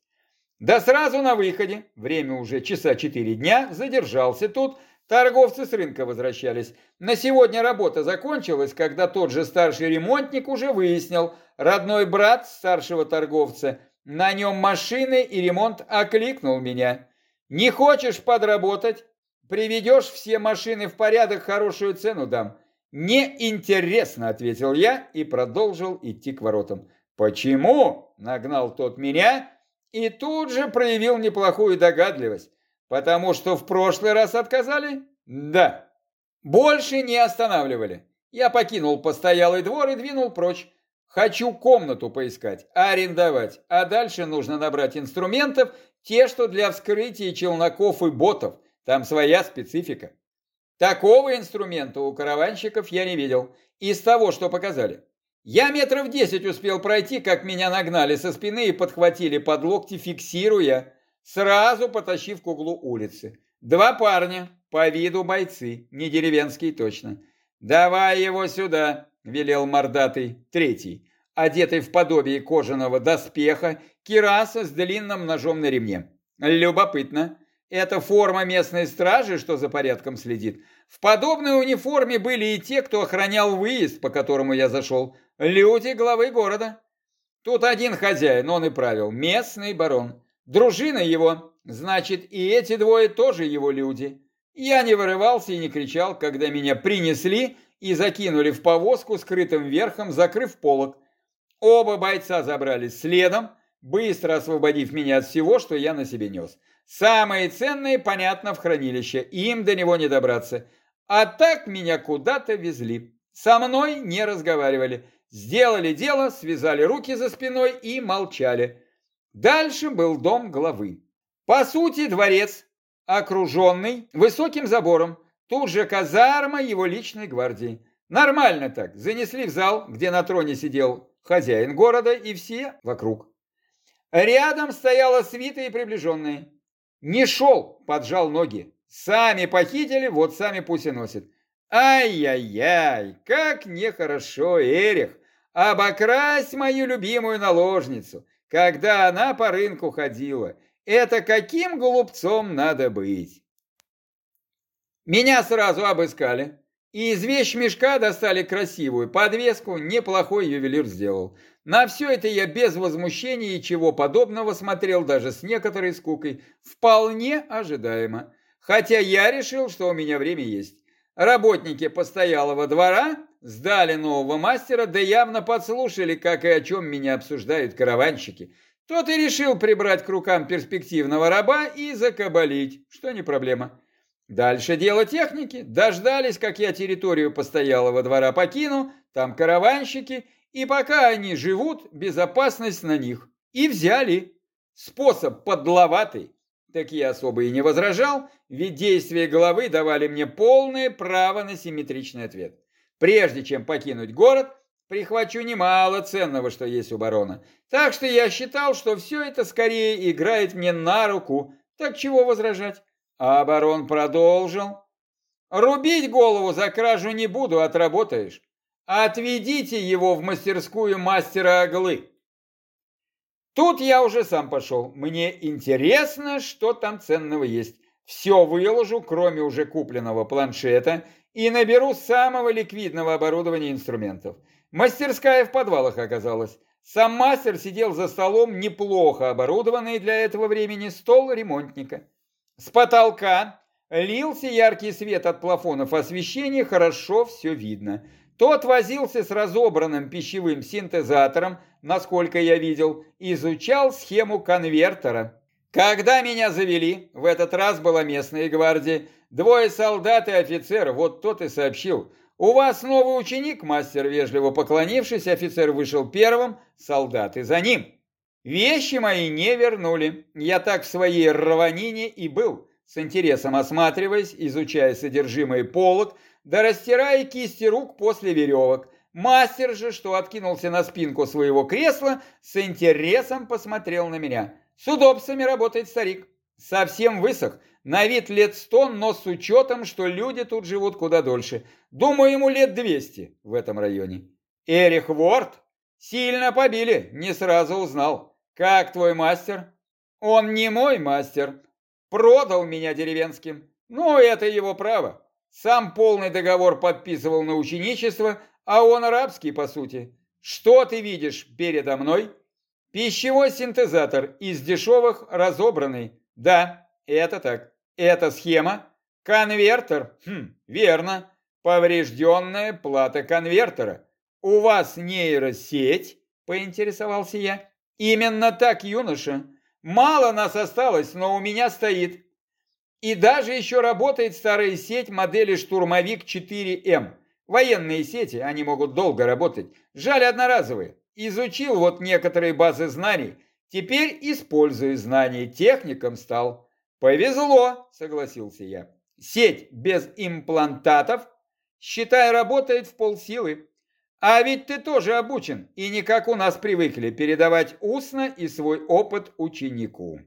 Да сразу на выходе, время уже часа четыре дня, задержался тут, Торговцы с рынка возвращались. На сегодня работа закончилась, когда тот же старший ремонтник уже выяснил, родной брат старшего торговца, на нем машины и ремонт окликнул меня. «Не хочешь подработать? Приведешь все машины в порядок, хорошую цену дам». «Неинтересно», — ответил я и продолжил идти к воротам. «Почему?» — нагнал тот меня и тут же проявил неплохую догадливость. Потому что в прошлый раз отказали? Да. Больше не останавливали. Я покинул постоялый двор и двинул прочь. Хочу комнату поискать, арендовать, а дальше нужно набрать инструментов, те, что для вскрытия челноков и ботов. Там своя специфика. Такого инструмента у караванщиков я не видел. Из того, что показали. Я метров десять успел пройти, как меня нагнали со спины и подхватили под локти, фиксируя сразу потащив к углу улицы. Два парня, по виду бойцы, не деревенские точно. «Давай его сюда», — велел мордатый, третий, одетый в подобие кожаного доспеха, кираса с длинным ножом на ремне. Любопытно. Это форма местной стражи, что за порядком следит. В подобной униформе были и те, кто охранял выезд, по которому я зашел. Люди главы города. Тут один хозяин, он и правил, местный барон. Дружина его, значит, и эти двое тоже его люди. Я не вырывался и не кричал, когда меня принесли и закинули в повозку скрытым верхом, закрыв полок. Оба бойца забрались следом, быстро освободив меня от всего, что я на себе нес. Самые ценные, понятно, в хранилище, им до него не добраться. А так меня куда-то везли. Со мной не разговаривали. Сделали дело, связали руки за спиной и молчали. Дальше был дом главы. По сути, дворец, окруженный высоким забором. Тут же казарма его личной гвардии. Нормально так. Занесли в зал, где на троне сидел хозяин города и все вокруг. Рядом стояла свита и приближенные. Не шел, поджал ноги. Сами похитили, вот сами пусть и носят. Ай-яй-яй, как нехорошо, Эрих. Обокрасть мою любимую наложницу когда она по рынку ходила. Это каким глупцом надо быть? Меня сразу обыскали. И из вещмешка достали красивую подвеску, неплохой ювелир сделал. На все это я без возмущения и чего подобного смотрел даже с некоторой скукой. Вполне ожидаемо. Хотя я решил, что у меня время есть. Работники постоялого двора Сдали нового мастера, да явно подслушали, как и о чем меня обсуждают караванщики. Тот и решил прибрать к рукам перспективного раба и закабалить, что не проблема. Дальше дело техники. Дождались, как я территорию постоялого двора покину, там караванщики, и пока они живут, безопасность на них. И взяли. Способ подловатый. Так я особо и не возражал, ведь действия головы давали мне полное право на симметричный ответ. Прежде чем покинуть город, прихвачу немало ценного, что есть у барона. Так что я считал, что все это скорее играет мне на руку. Так чего возражать? А барон продолжил. Рубить голову за кражу не буду, отработаешь. Отведите его в мастерскую мастера оглы. Тут я уже сам пошел. Мне интересно, что там ценного есть. Все выложу, кроме уже купленного планшета и наберу самого ликвидного оборудования инструментов. Мастерская в подвалах оказалась. Сам мастер сидел за столом, неплохо оборудованный для этого времени стол ремонтника. С потолка лился яркий свет от плафонов освещения, хорошо все видно. Тот возился с разобранным пищевым синтезатором, насколько я видел, изучал схему конвертера. Когда меня завели, в этот раз была местная гвардия, Двое солдат и офицер, вот тот и сообщил. «У вас новый ученик?» Мастер, вежливо поклонившись, офицер вышел первым, солдаты за ним. Вещи мои не вернули. Я так в своей рванине и был, с интересом осматриваясь, изучая содержимое полок, да растирая кисти рук после веревок. Мастер же, что откинулся на спинку своего кресла, с интересом посмотрел на меня. С удобствами работает старик. Совсем высох, на вид лет сто, но с учетом, что люди тут живут куда дольше. Думаю, ему лет двести в этом районе. Эрих Ворд? Сильно побили, не сразу узнал. Как твой мастер? Он не мой мастер. Продал меня деревенским. Ну, это его право. Сам полный договор подписывал на ученичество, а он арабский, по сути. Что ты видишь передо мной? Пищевой синтезатор из дешевых разобранный. Да, это так. Это схема. Конвертер. Хм, верно. Поврежденная плата конвертера. У вас нейросеть? Поинтересовался я. Именно так, юноша. Мало нас осталось, но у меня стоит. И даже еще работает старая сеть модели «Штурмовик 4М». Военные сети, они могут долго работать. Жаль, одноразовые. Изучил вот некоторые базы знаний. Теперь использую знания, техником стал. Повезло, согласился я. Сеть без имплантатов, считай, работает в полсилы. А ведь ты тоже обучен, и не как у нас привыкли передавать устно и свой опыт ученику.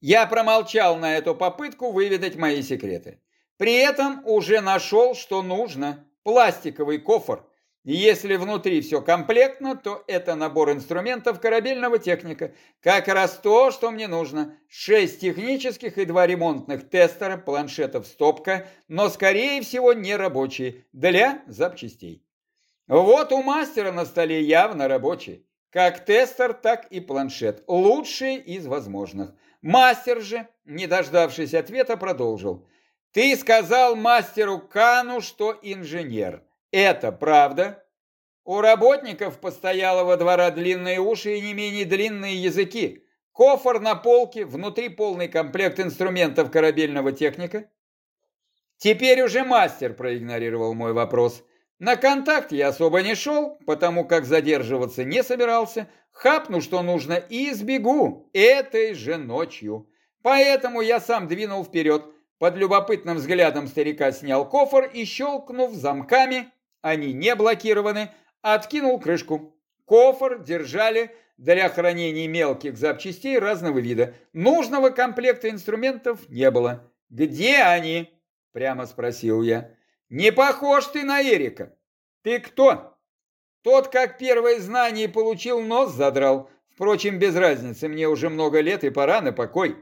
Я промолчал на эту попытку выведать мои секреты. При этом уже нашел, что нужно. Пластиковый кофр. Если внутри все комплектно, то это набор инструментов корабельного техника. Как раз то, что мне нужно. Шесть технических и два ремонтных тестера, планшетов стопка, но скорее всего не рабочие, для запчастей. Вот у мастера на столе явно рабочий. Как тестер, так и планшет. Лучшие из возможных. Мастер же, не дождавшись ответа, продолжил. Ты сказал мастеру Кану, что инженер. Это правда? У работников постоялого двора длинные уши и не менее длинные языки. Кофр на полке, внутри полный комплект инструментов корабельного техника. Теперь уже мастер проигнорировал мой вопрос. На контакт я особо не шел, потому как задерживаться не собирался. Хапну, что нужно, и сбегу этой же ночью. Поэтому я сам двинул вперед. Под любопытным взглядом старика снял кофр и, щелкнув замками, они не блокированы, откинул крышку. Кофр держали для хранения мелких запчастей разного вида. Нужного комплекта инструментов не было. «Где они?» – прямо спросил я. «Не похож ты на Эрика. Ты кто?» Тот, как первое знание получил, нос задрал. Впрочем, без разницы, мне уже много лет и пора на покой.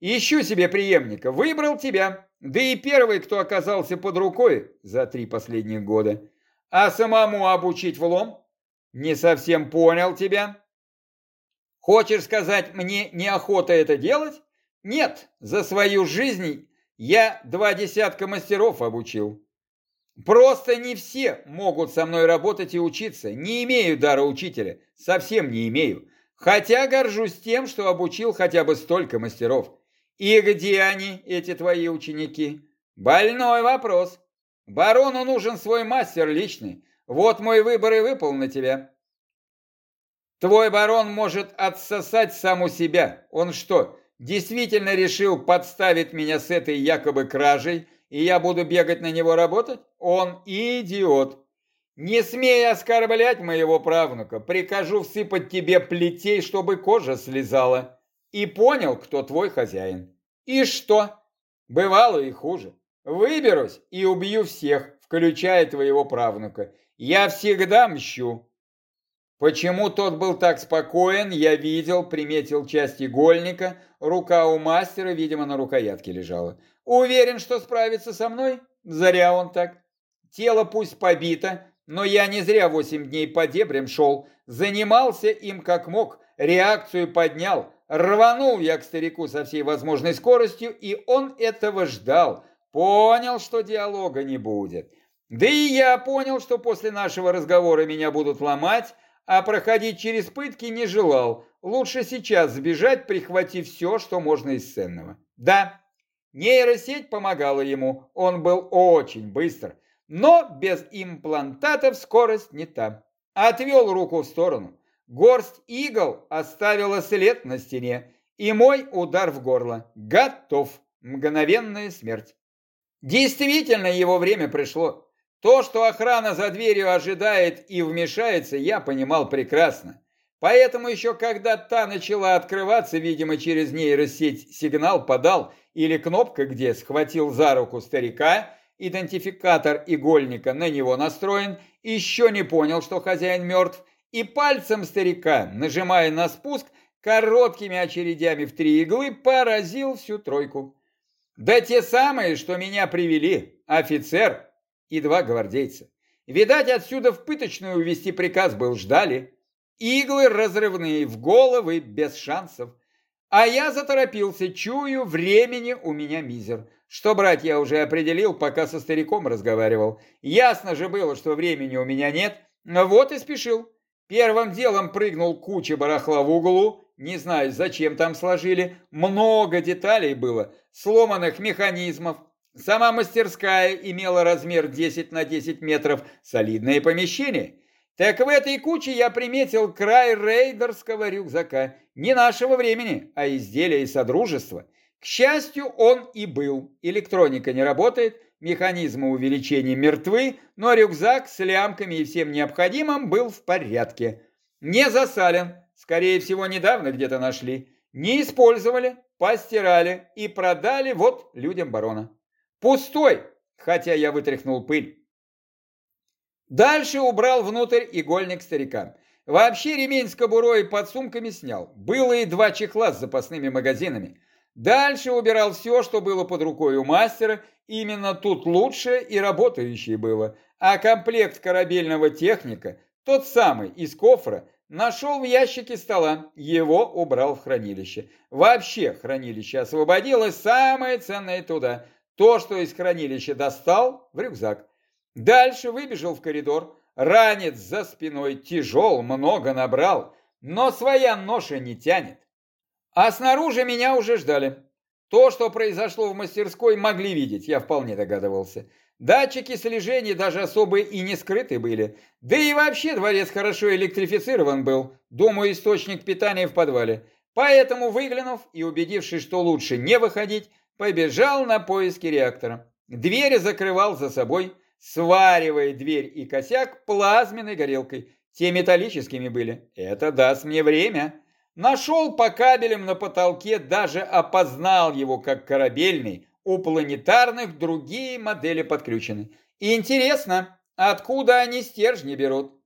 Ищу себе преемника, выбрал тебя. Да и первый, кто оказался под рукой за три последних года. А самому обучить влом? Не совсем понял тебя. Хочешь сказать, мне неохота это делать? Нет, за свою жизнь я два десятка мастеров обучил. Просто не все могут со мной работать и учиться. Не имею дара учителя, совсем не имею. Хотя горжусь тем, что обучил хотя бы столько мастеров. И где они, эти твои ученики? Больной вопрос. Барону нужен свой мастер личный. Вот мой выбор и выпал на тебя. Твой барон может отсосать саму себя. Он что, действительно решил подставить меня с этой якобы кражей, и я буду бегать на него работать? Он идиот. Не смей оскорблять моего правнука. Прикажу всыпать тебе плетей, чтобы кожа слезала. И понял, кто твой хозяин. И что? Бывало и хуже. Выберусь и убью всех, включая твоего правнука. Я всегда мщу. Почему тот был так спокоен, я видел, приметил часть игольника, рука у мастера, видимо, на рукоятке лежала. Уверен, что справится со мной? Зря он так. Тело пусть побито, но я не зря восемь дней по дебрям шел. Занимался им как мог, реакцию поднял. Рванул я к старику со всей возможной скоростью, и он этого ждал. Понял, что диалога не будет. Да и я понял, что после нашего разговора меня будут ломать, а проходить через пытки не желал. Лучше сейчас сбежать, прихватив все, что можно из ценного. Да, нейросеть помогала ему, он был очень быстр. но без имплантатов скорость не та. Отвел руку в сторону. Горсть игл оставила след на стене, и мой удар в горло. Готов. Мгновенная смерть. Действительно, его время пришло. То, что охрана за дверью ожидает и вмешается, я понимал прекрасно. Поэтому еще когда та начала открываться, видимо, через нейросеть сигнал подал или кнопка, где схватил за руку старика, идентификатор игольника на него настроен, еще не понял, что хозяин мертв, и пальцем старика, нажимая на спуск, короткими очередями в три иглы поразил всю тройку. Да те самые, что меня привели, офицер и два гвардейца. Видать, отсюда в пыточную увести приказ был, ждали. Иглы разрывные, в головы, без шансов. А я заторопился, чую, времени у меня мизер. Что брать я уже определил, пока со стариком разговаривал. Ясно же было, что времени у меня нет, вот и спешил. Первым делом прыгнул куча барахла в углу, не знаю, зачем там сложили, много деталей было, сломанных механизмов. Сама мастерская имела размер 10 на 10 метров, солидное помещение. Так в этой куче я приметил край рейдерского рюкзака, не нашего времени, а изделия из Содружества. К счастью, он и был. Электроника не работает, механизмы увеличения мертвы, но рюкзак с лямками и всем необходимым был в порядке. Не засален, скорее всего, недавно где-то нашли. Не использовали, постирали и продали вот людям барона. Пустой, хотя я вытряхнул пыль. Дальше убрал внутрь игольник старика. Вообще ремень с кобурой под сумками снял. Было и два чехла с запасными магазинами. Дальше убирал все, что было под рукой у мастера. Именно тут лучше и работающее было. А комплект корабельного техника, тот самый из кофра, нашел в ящике стола. Его убрал в хранилище. Вообще хранилище освободилось, самое ценное туда. То, что из хранилища достал, в рюкзак. Дальше выбежал в коридор. Ранец за спиной тяжел, много набрал, но своя ноша не тянет. А снаружи меня уже ждали. То, что произошло в мастерской, могли видеть, я вполне догадывался. Датчики слежения даже особо и не скрыты были. Да и вообще дворец хорошо электрифицирован был. Думаю, источник питания в подвале. Поэтому, выглянув и убедившись, что лучше не выходить, побежал на поиски реактора. Дверь закрывал за собой, сваривая дверь и косяк плазменной горелкой. Те металлическими были. Это даст мне время. Нашел по кабелям на потолке, даже опознал его как корабельный. У планетарных другие модели подключены. Интересно, откуда они стержни берут?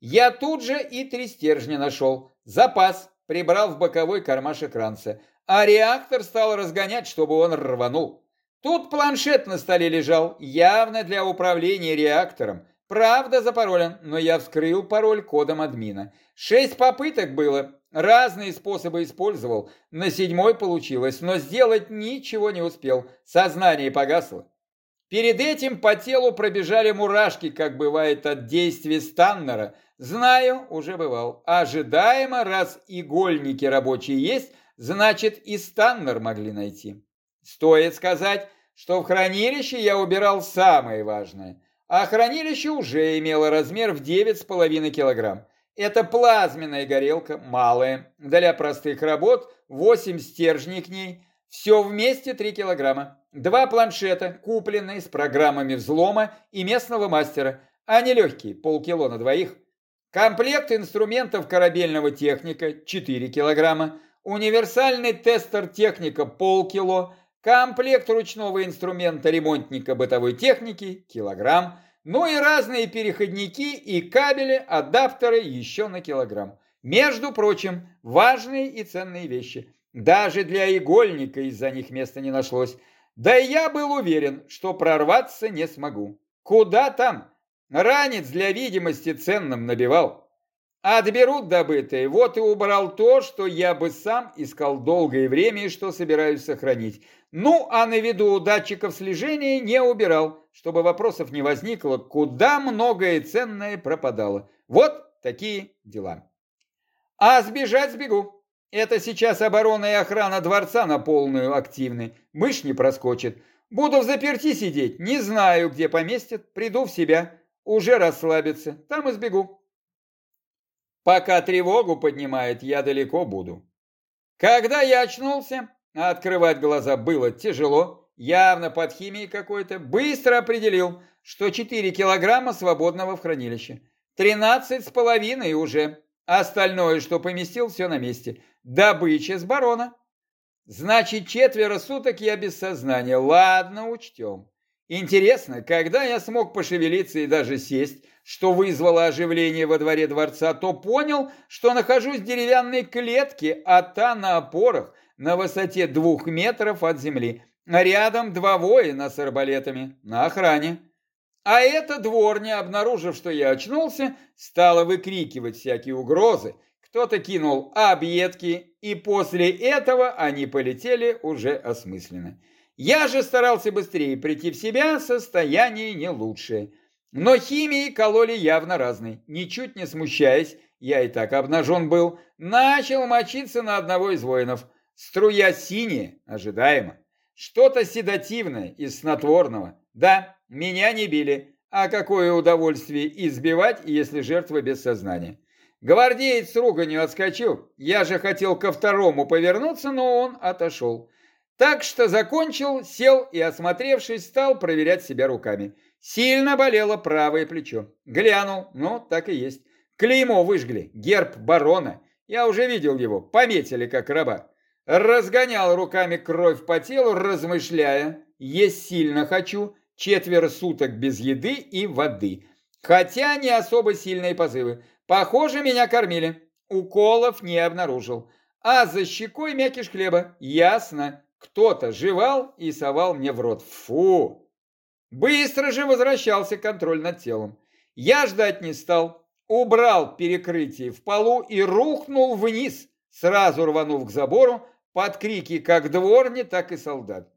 Я тут же и три стержня нашел. Запас прибрал в боковой кармашек ранца. А реактор стал разгонять, чтобы он рванул. Тут планшет на столе лежал, явно для управления реактором. Правда запаролен, но я вскрыл пароль кодом админа. Шесть попыток было, Разные способы использовал, на седьмой получилось, но сделать ничего не успел, сознание погасло. Перед этим по телу пробежали мурашки, как бывает от действия Станнера. Знаю, уже бывал. Ожидаемо, раз игольники рабочие есть, значит и Станнер могли найти. Стоит сказать, что в хранилище я убирал самое важное, а хранилище уже имело размер в 9,5 килограмм. Это плазменная горелка, малая, для простых работ, 8 стержней к ней, все вместе 3 килограмма. Два планшета, купленные с программами взлома и местного мастера, они легкие, полкило на двоих. Комплект инструментов корабельного техника 4 килограмма, универсальный тестер техника полкило, комплект ручного инструмента ремонтника бытовой техники килограмм, ну и разные переходники и кабели, адаптеры еще на килограмм. Между прочим, важные и ценные вещи. Даже для игольника из-за них места не нашлось. Да и я был уверен, что прорваться не смогу. Куда там? Ранец для видимости ценным набивал. Отберут добытые, вот и убрал то, что я бы сам искал долгое время и что собираюсь сохранить. Ну, а на виду у датчиков слежения не убирал, чтобы вопросов не возникло, куда многое ценное пропадало. Вот такие дела. А сбежать сбегу. Это сейчас оборона и охрана дворца на полную активны. Мышь не проскочит. Буду в заперти сидеть, не знаю, где поместят, приду в себя. Уже расслабиться, там и сбегу. Пока тревогу поднимает, я далеко буду. Когда я очнулся, открывать глаза было тяжело, явно под химией какой-то, быстро определил, что 4 килограмма свободного в хранилище. 13 с половиной уже. Остальное, что поместил, все на месте. Добыча с барона. Значит, четверо суток я без сознания. Ладно, учтем. Интересно, когда я смог пошевелиться и даже сесть, что вызвало оживление во дворе дворца, то понял, что нахожусь в деревянной клетке, а та на опорах на высоте двух метров от земли. А рядом два воина с арбалетами на охране. А эта дворня, обнаружив, что я очнулся, стала выкрикивать всякие угрозы. Кто-то кинул объедки, и после этого они полетели уже осмысленно. Я же старался быстрее прийти в себя, состояние не лучшее. Но химии кололи явно разные. Ничуть не смущаясь, я и так обнажен был, начал мочиться на одного из воинов. Струя синяя, ожидаемо. Что-то седативное из снотворного. Да, меня не били. А какое удовольствие избивать, если жертва без сознания. Гвардеец с руганью отскочил. Я же хотел ко второму повернуться, но он отошел. Так что закончил, сел и, осмотревшись, стал проверять себя руками. Сильно болело правое плечо. Глянул, ну, так и есть. Клеймо выжгли, герб барона. Я уже видел его, пометили как раба. Разгонял руками кровь по телу, размышляя. Есть сильно хочу, четверо суток без еды и воды. Хотя не особо сильные позывы. Похоже, меня кормили. Уколов не обнаружил. А за щекой мякиш хлеба. Ясно. Кто-то жевал и совал мне в рот. Фу! Быстро же возвращался контроль над телом. Я ждать не стал. Убрал перекрытие в полу и рухнул вниз, сразу рванув к забору, под крики как дворни, так и солдат.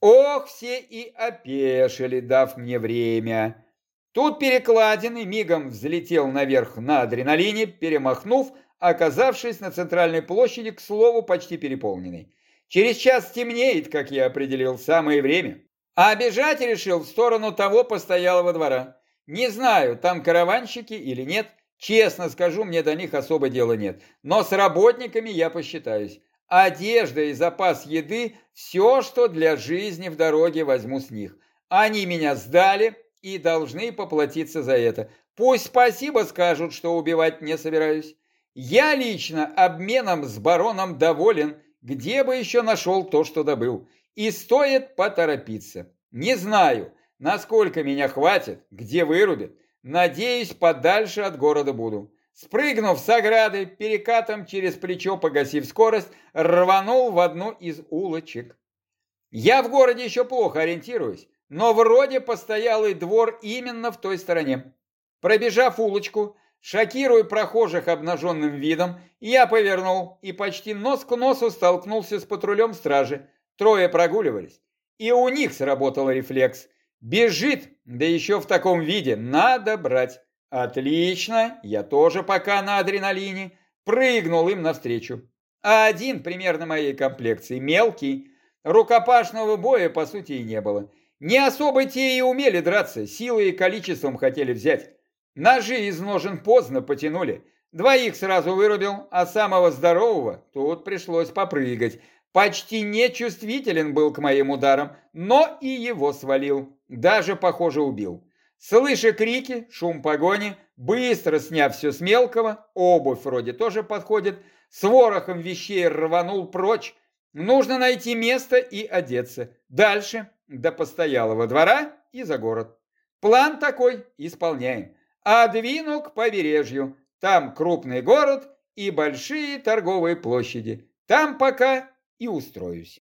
Ох, все и опешили, дав мне время. Тут перекладины мигом взлетел наверх на адреналине, перемахнув, оказавшись на центральной площади, к слову, почти переполненной. Через час темнеет, как я определил, самое время. А бежать решил в сторону того постоялого двора. Не знаю, там караванщики или нет. Честно скажу, мне до них особо дела нет. Но с работниками я посчитаюсь. Одежда и запас еды – все, что для жизни в дороге возьму с них. Они меня сдали и должны поплатиться за это. Пусть спасибо скажут, что убивать не собираюсь. Я лично обменом с бароном доволен где бы еще нашел то, что добыл. И стоит поторопиться. Не знаю, насколько меня хватит, где вырубят. Надеюсь, подальше от города буду. Спрыгнув с ограды, перекатом через плечо погасив скорость, рванул в одну из улочек. Я в городе еще плохо ориентируюсь, но вроде постоялый двор именно в той стороне. Пробежав улочку, Шокируя прохожих обнаженным видом, я повернул и почти нос к носу столкнулся с патрулем стражи. Трое прогуливались. И у них сработал рефлекс. Бежит, да еще в таком виде, надо брать. Отлично, я тоже пока на адреналине. Прыгнул им навстречу. А один, примерно моей комплекции, мелкий. Рукопашного боя, по сути, и не было. Не особо те и умели драться, силой и количеством хотели взять. Ножи из ножен поздно потянули. Двоих сразу вырубил, а самого здорового тут пришлось попрыгать. Почти нечувствителен был к моим ударам, но и его свалил. Даже, похоже, убил. Слыша крики, шум погони, быстро сняв все с мелкого, обувь вроде тоже подходит, с ворохом вещей рванул прочь. Нужно найти место и одеться. Дальше до постоялого двора и за город. План такой, исполняем а двину к побережью. Там крупный город и большие торговые площади. Там пока и устроюсь.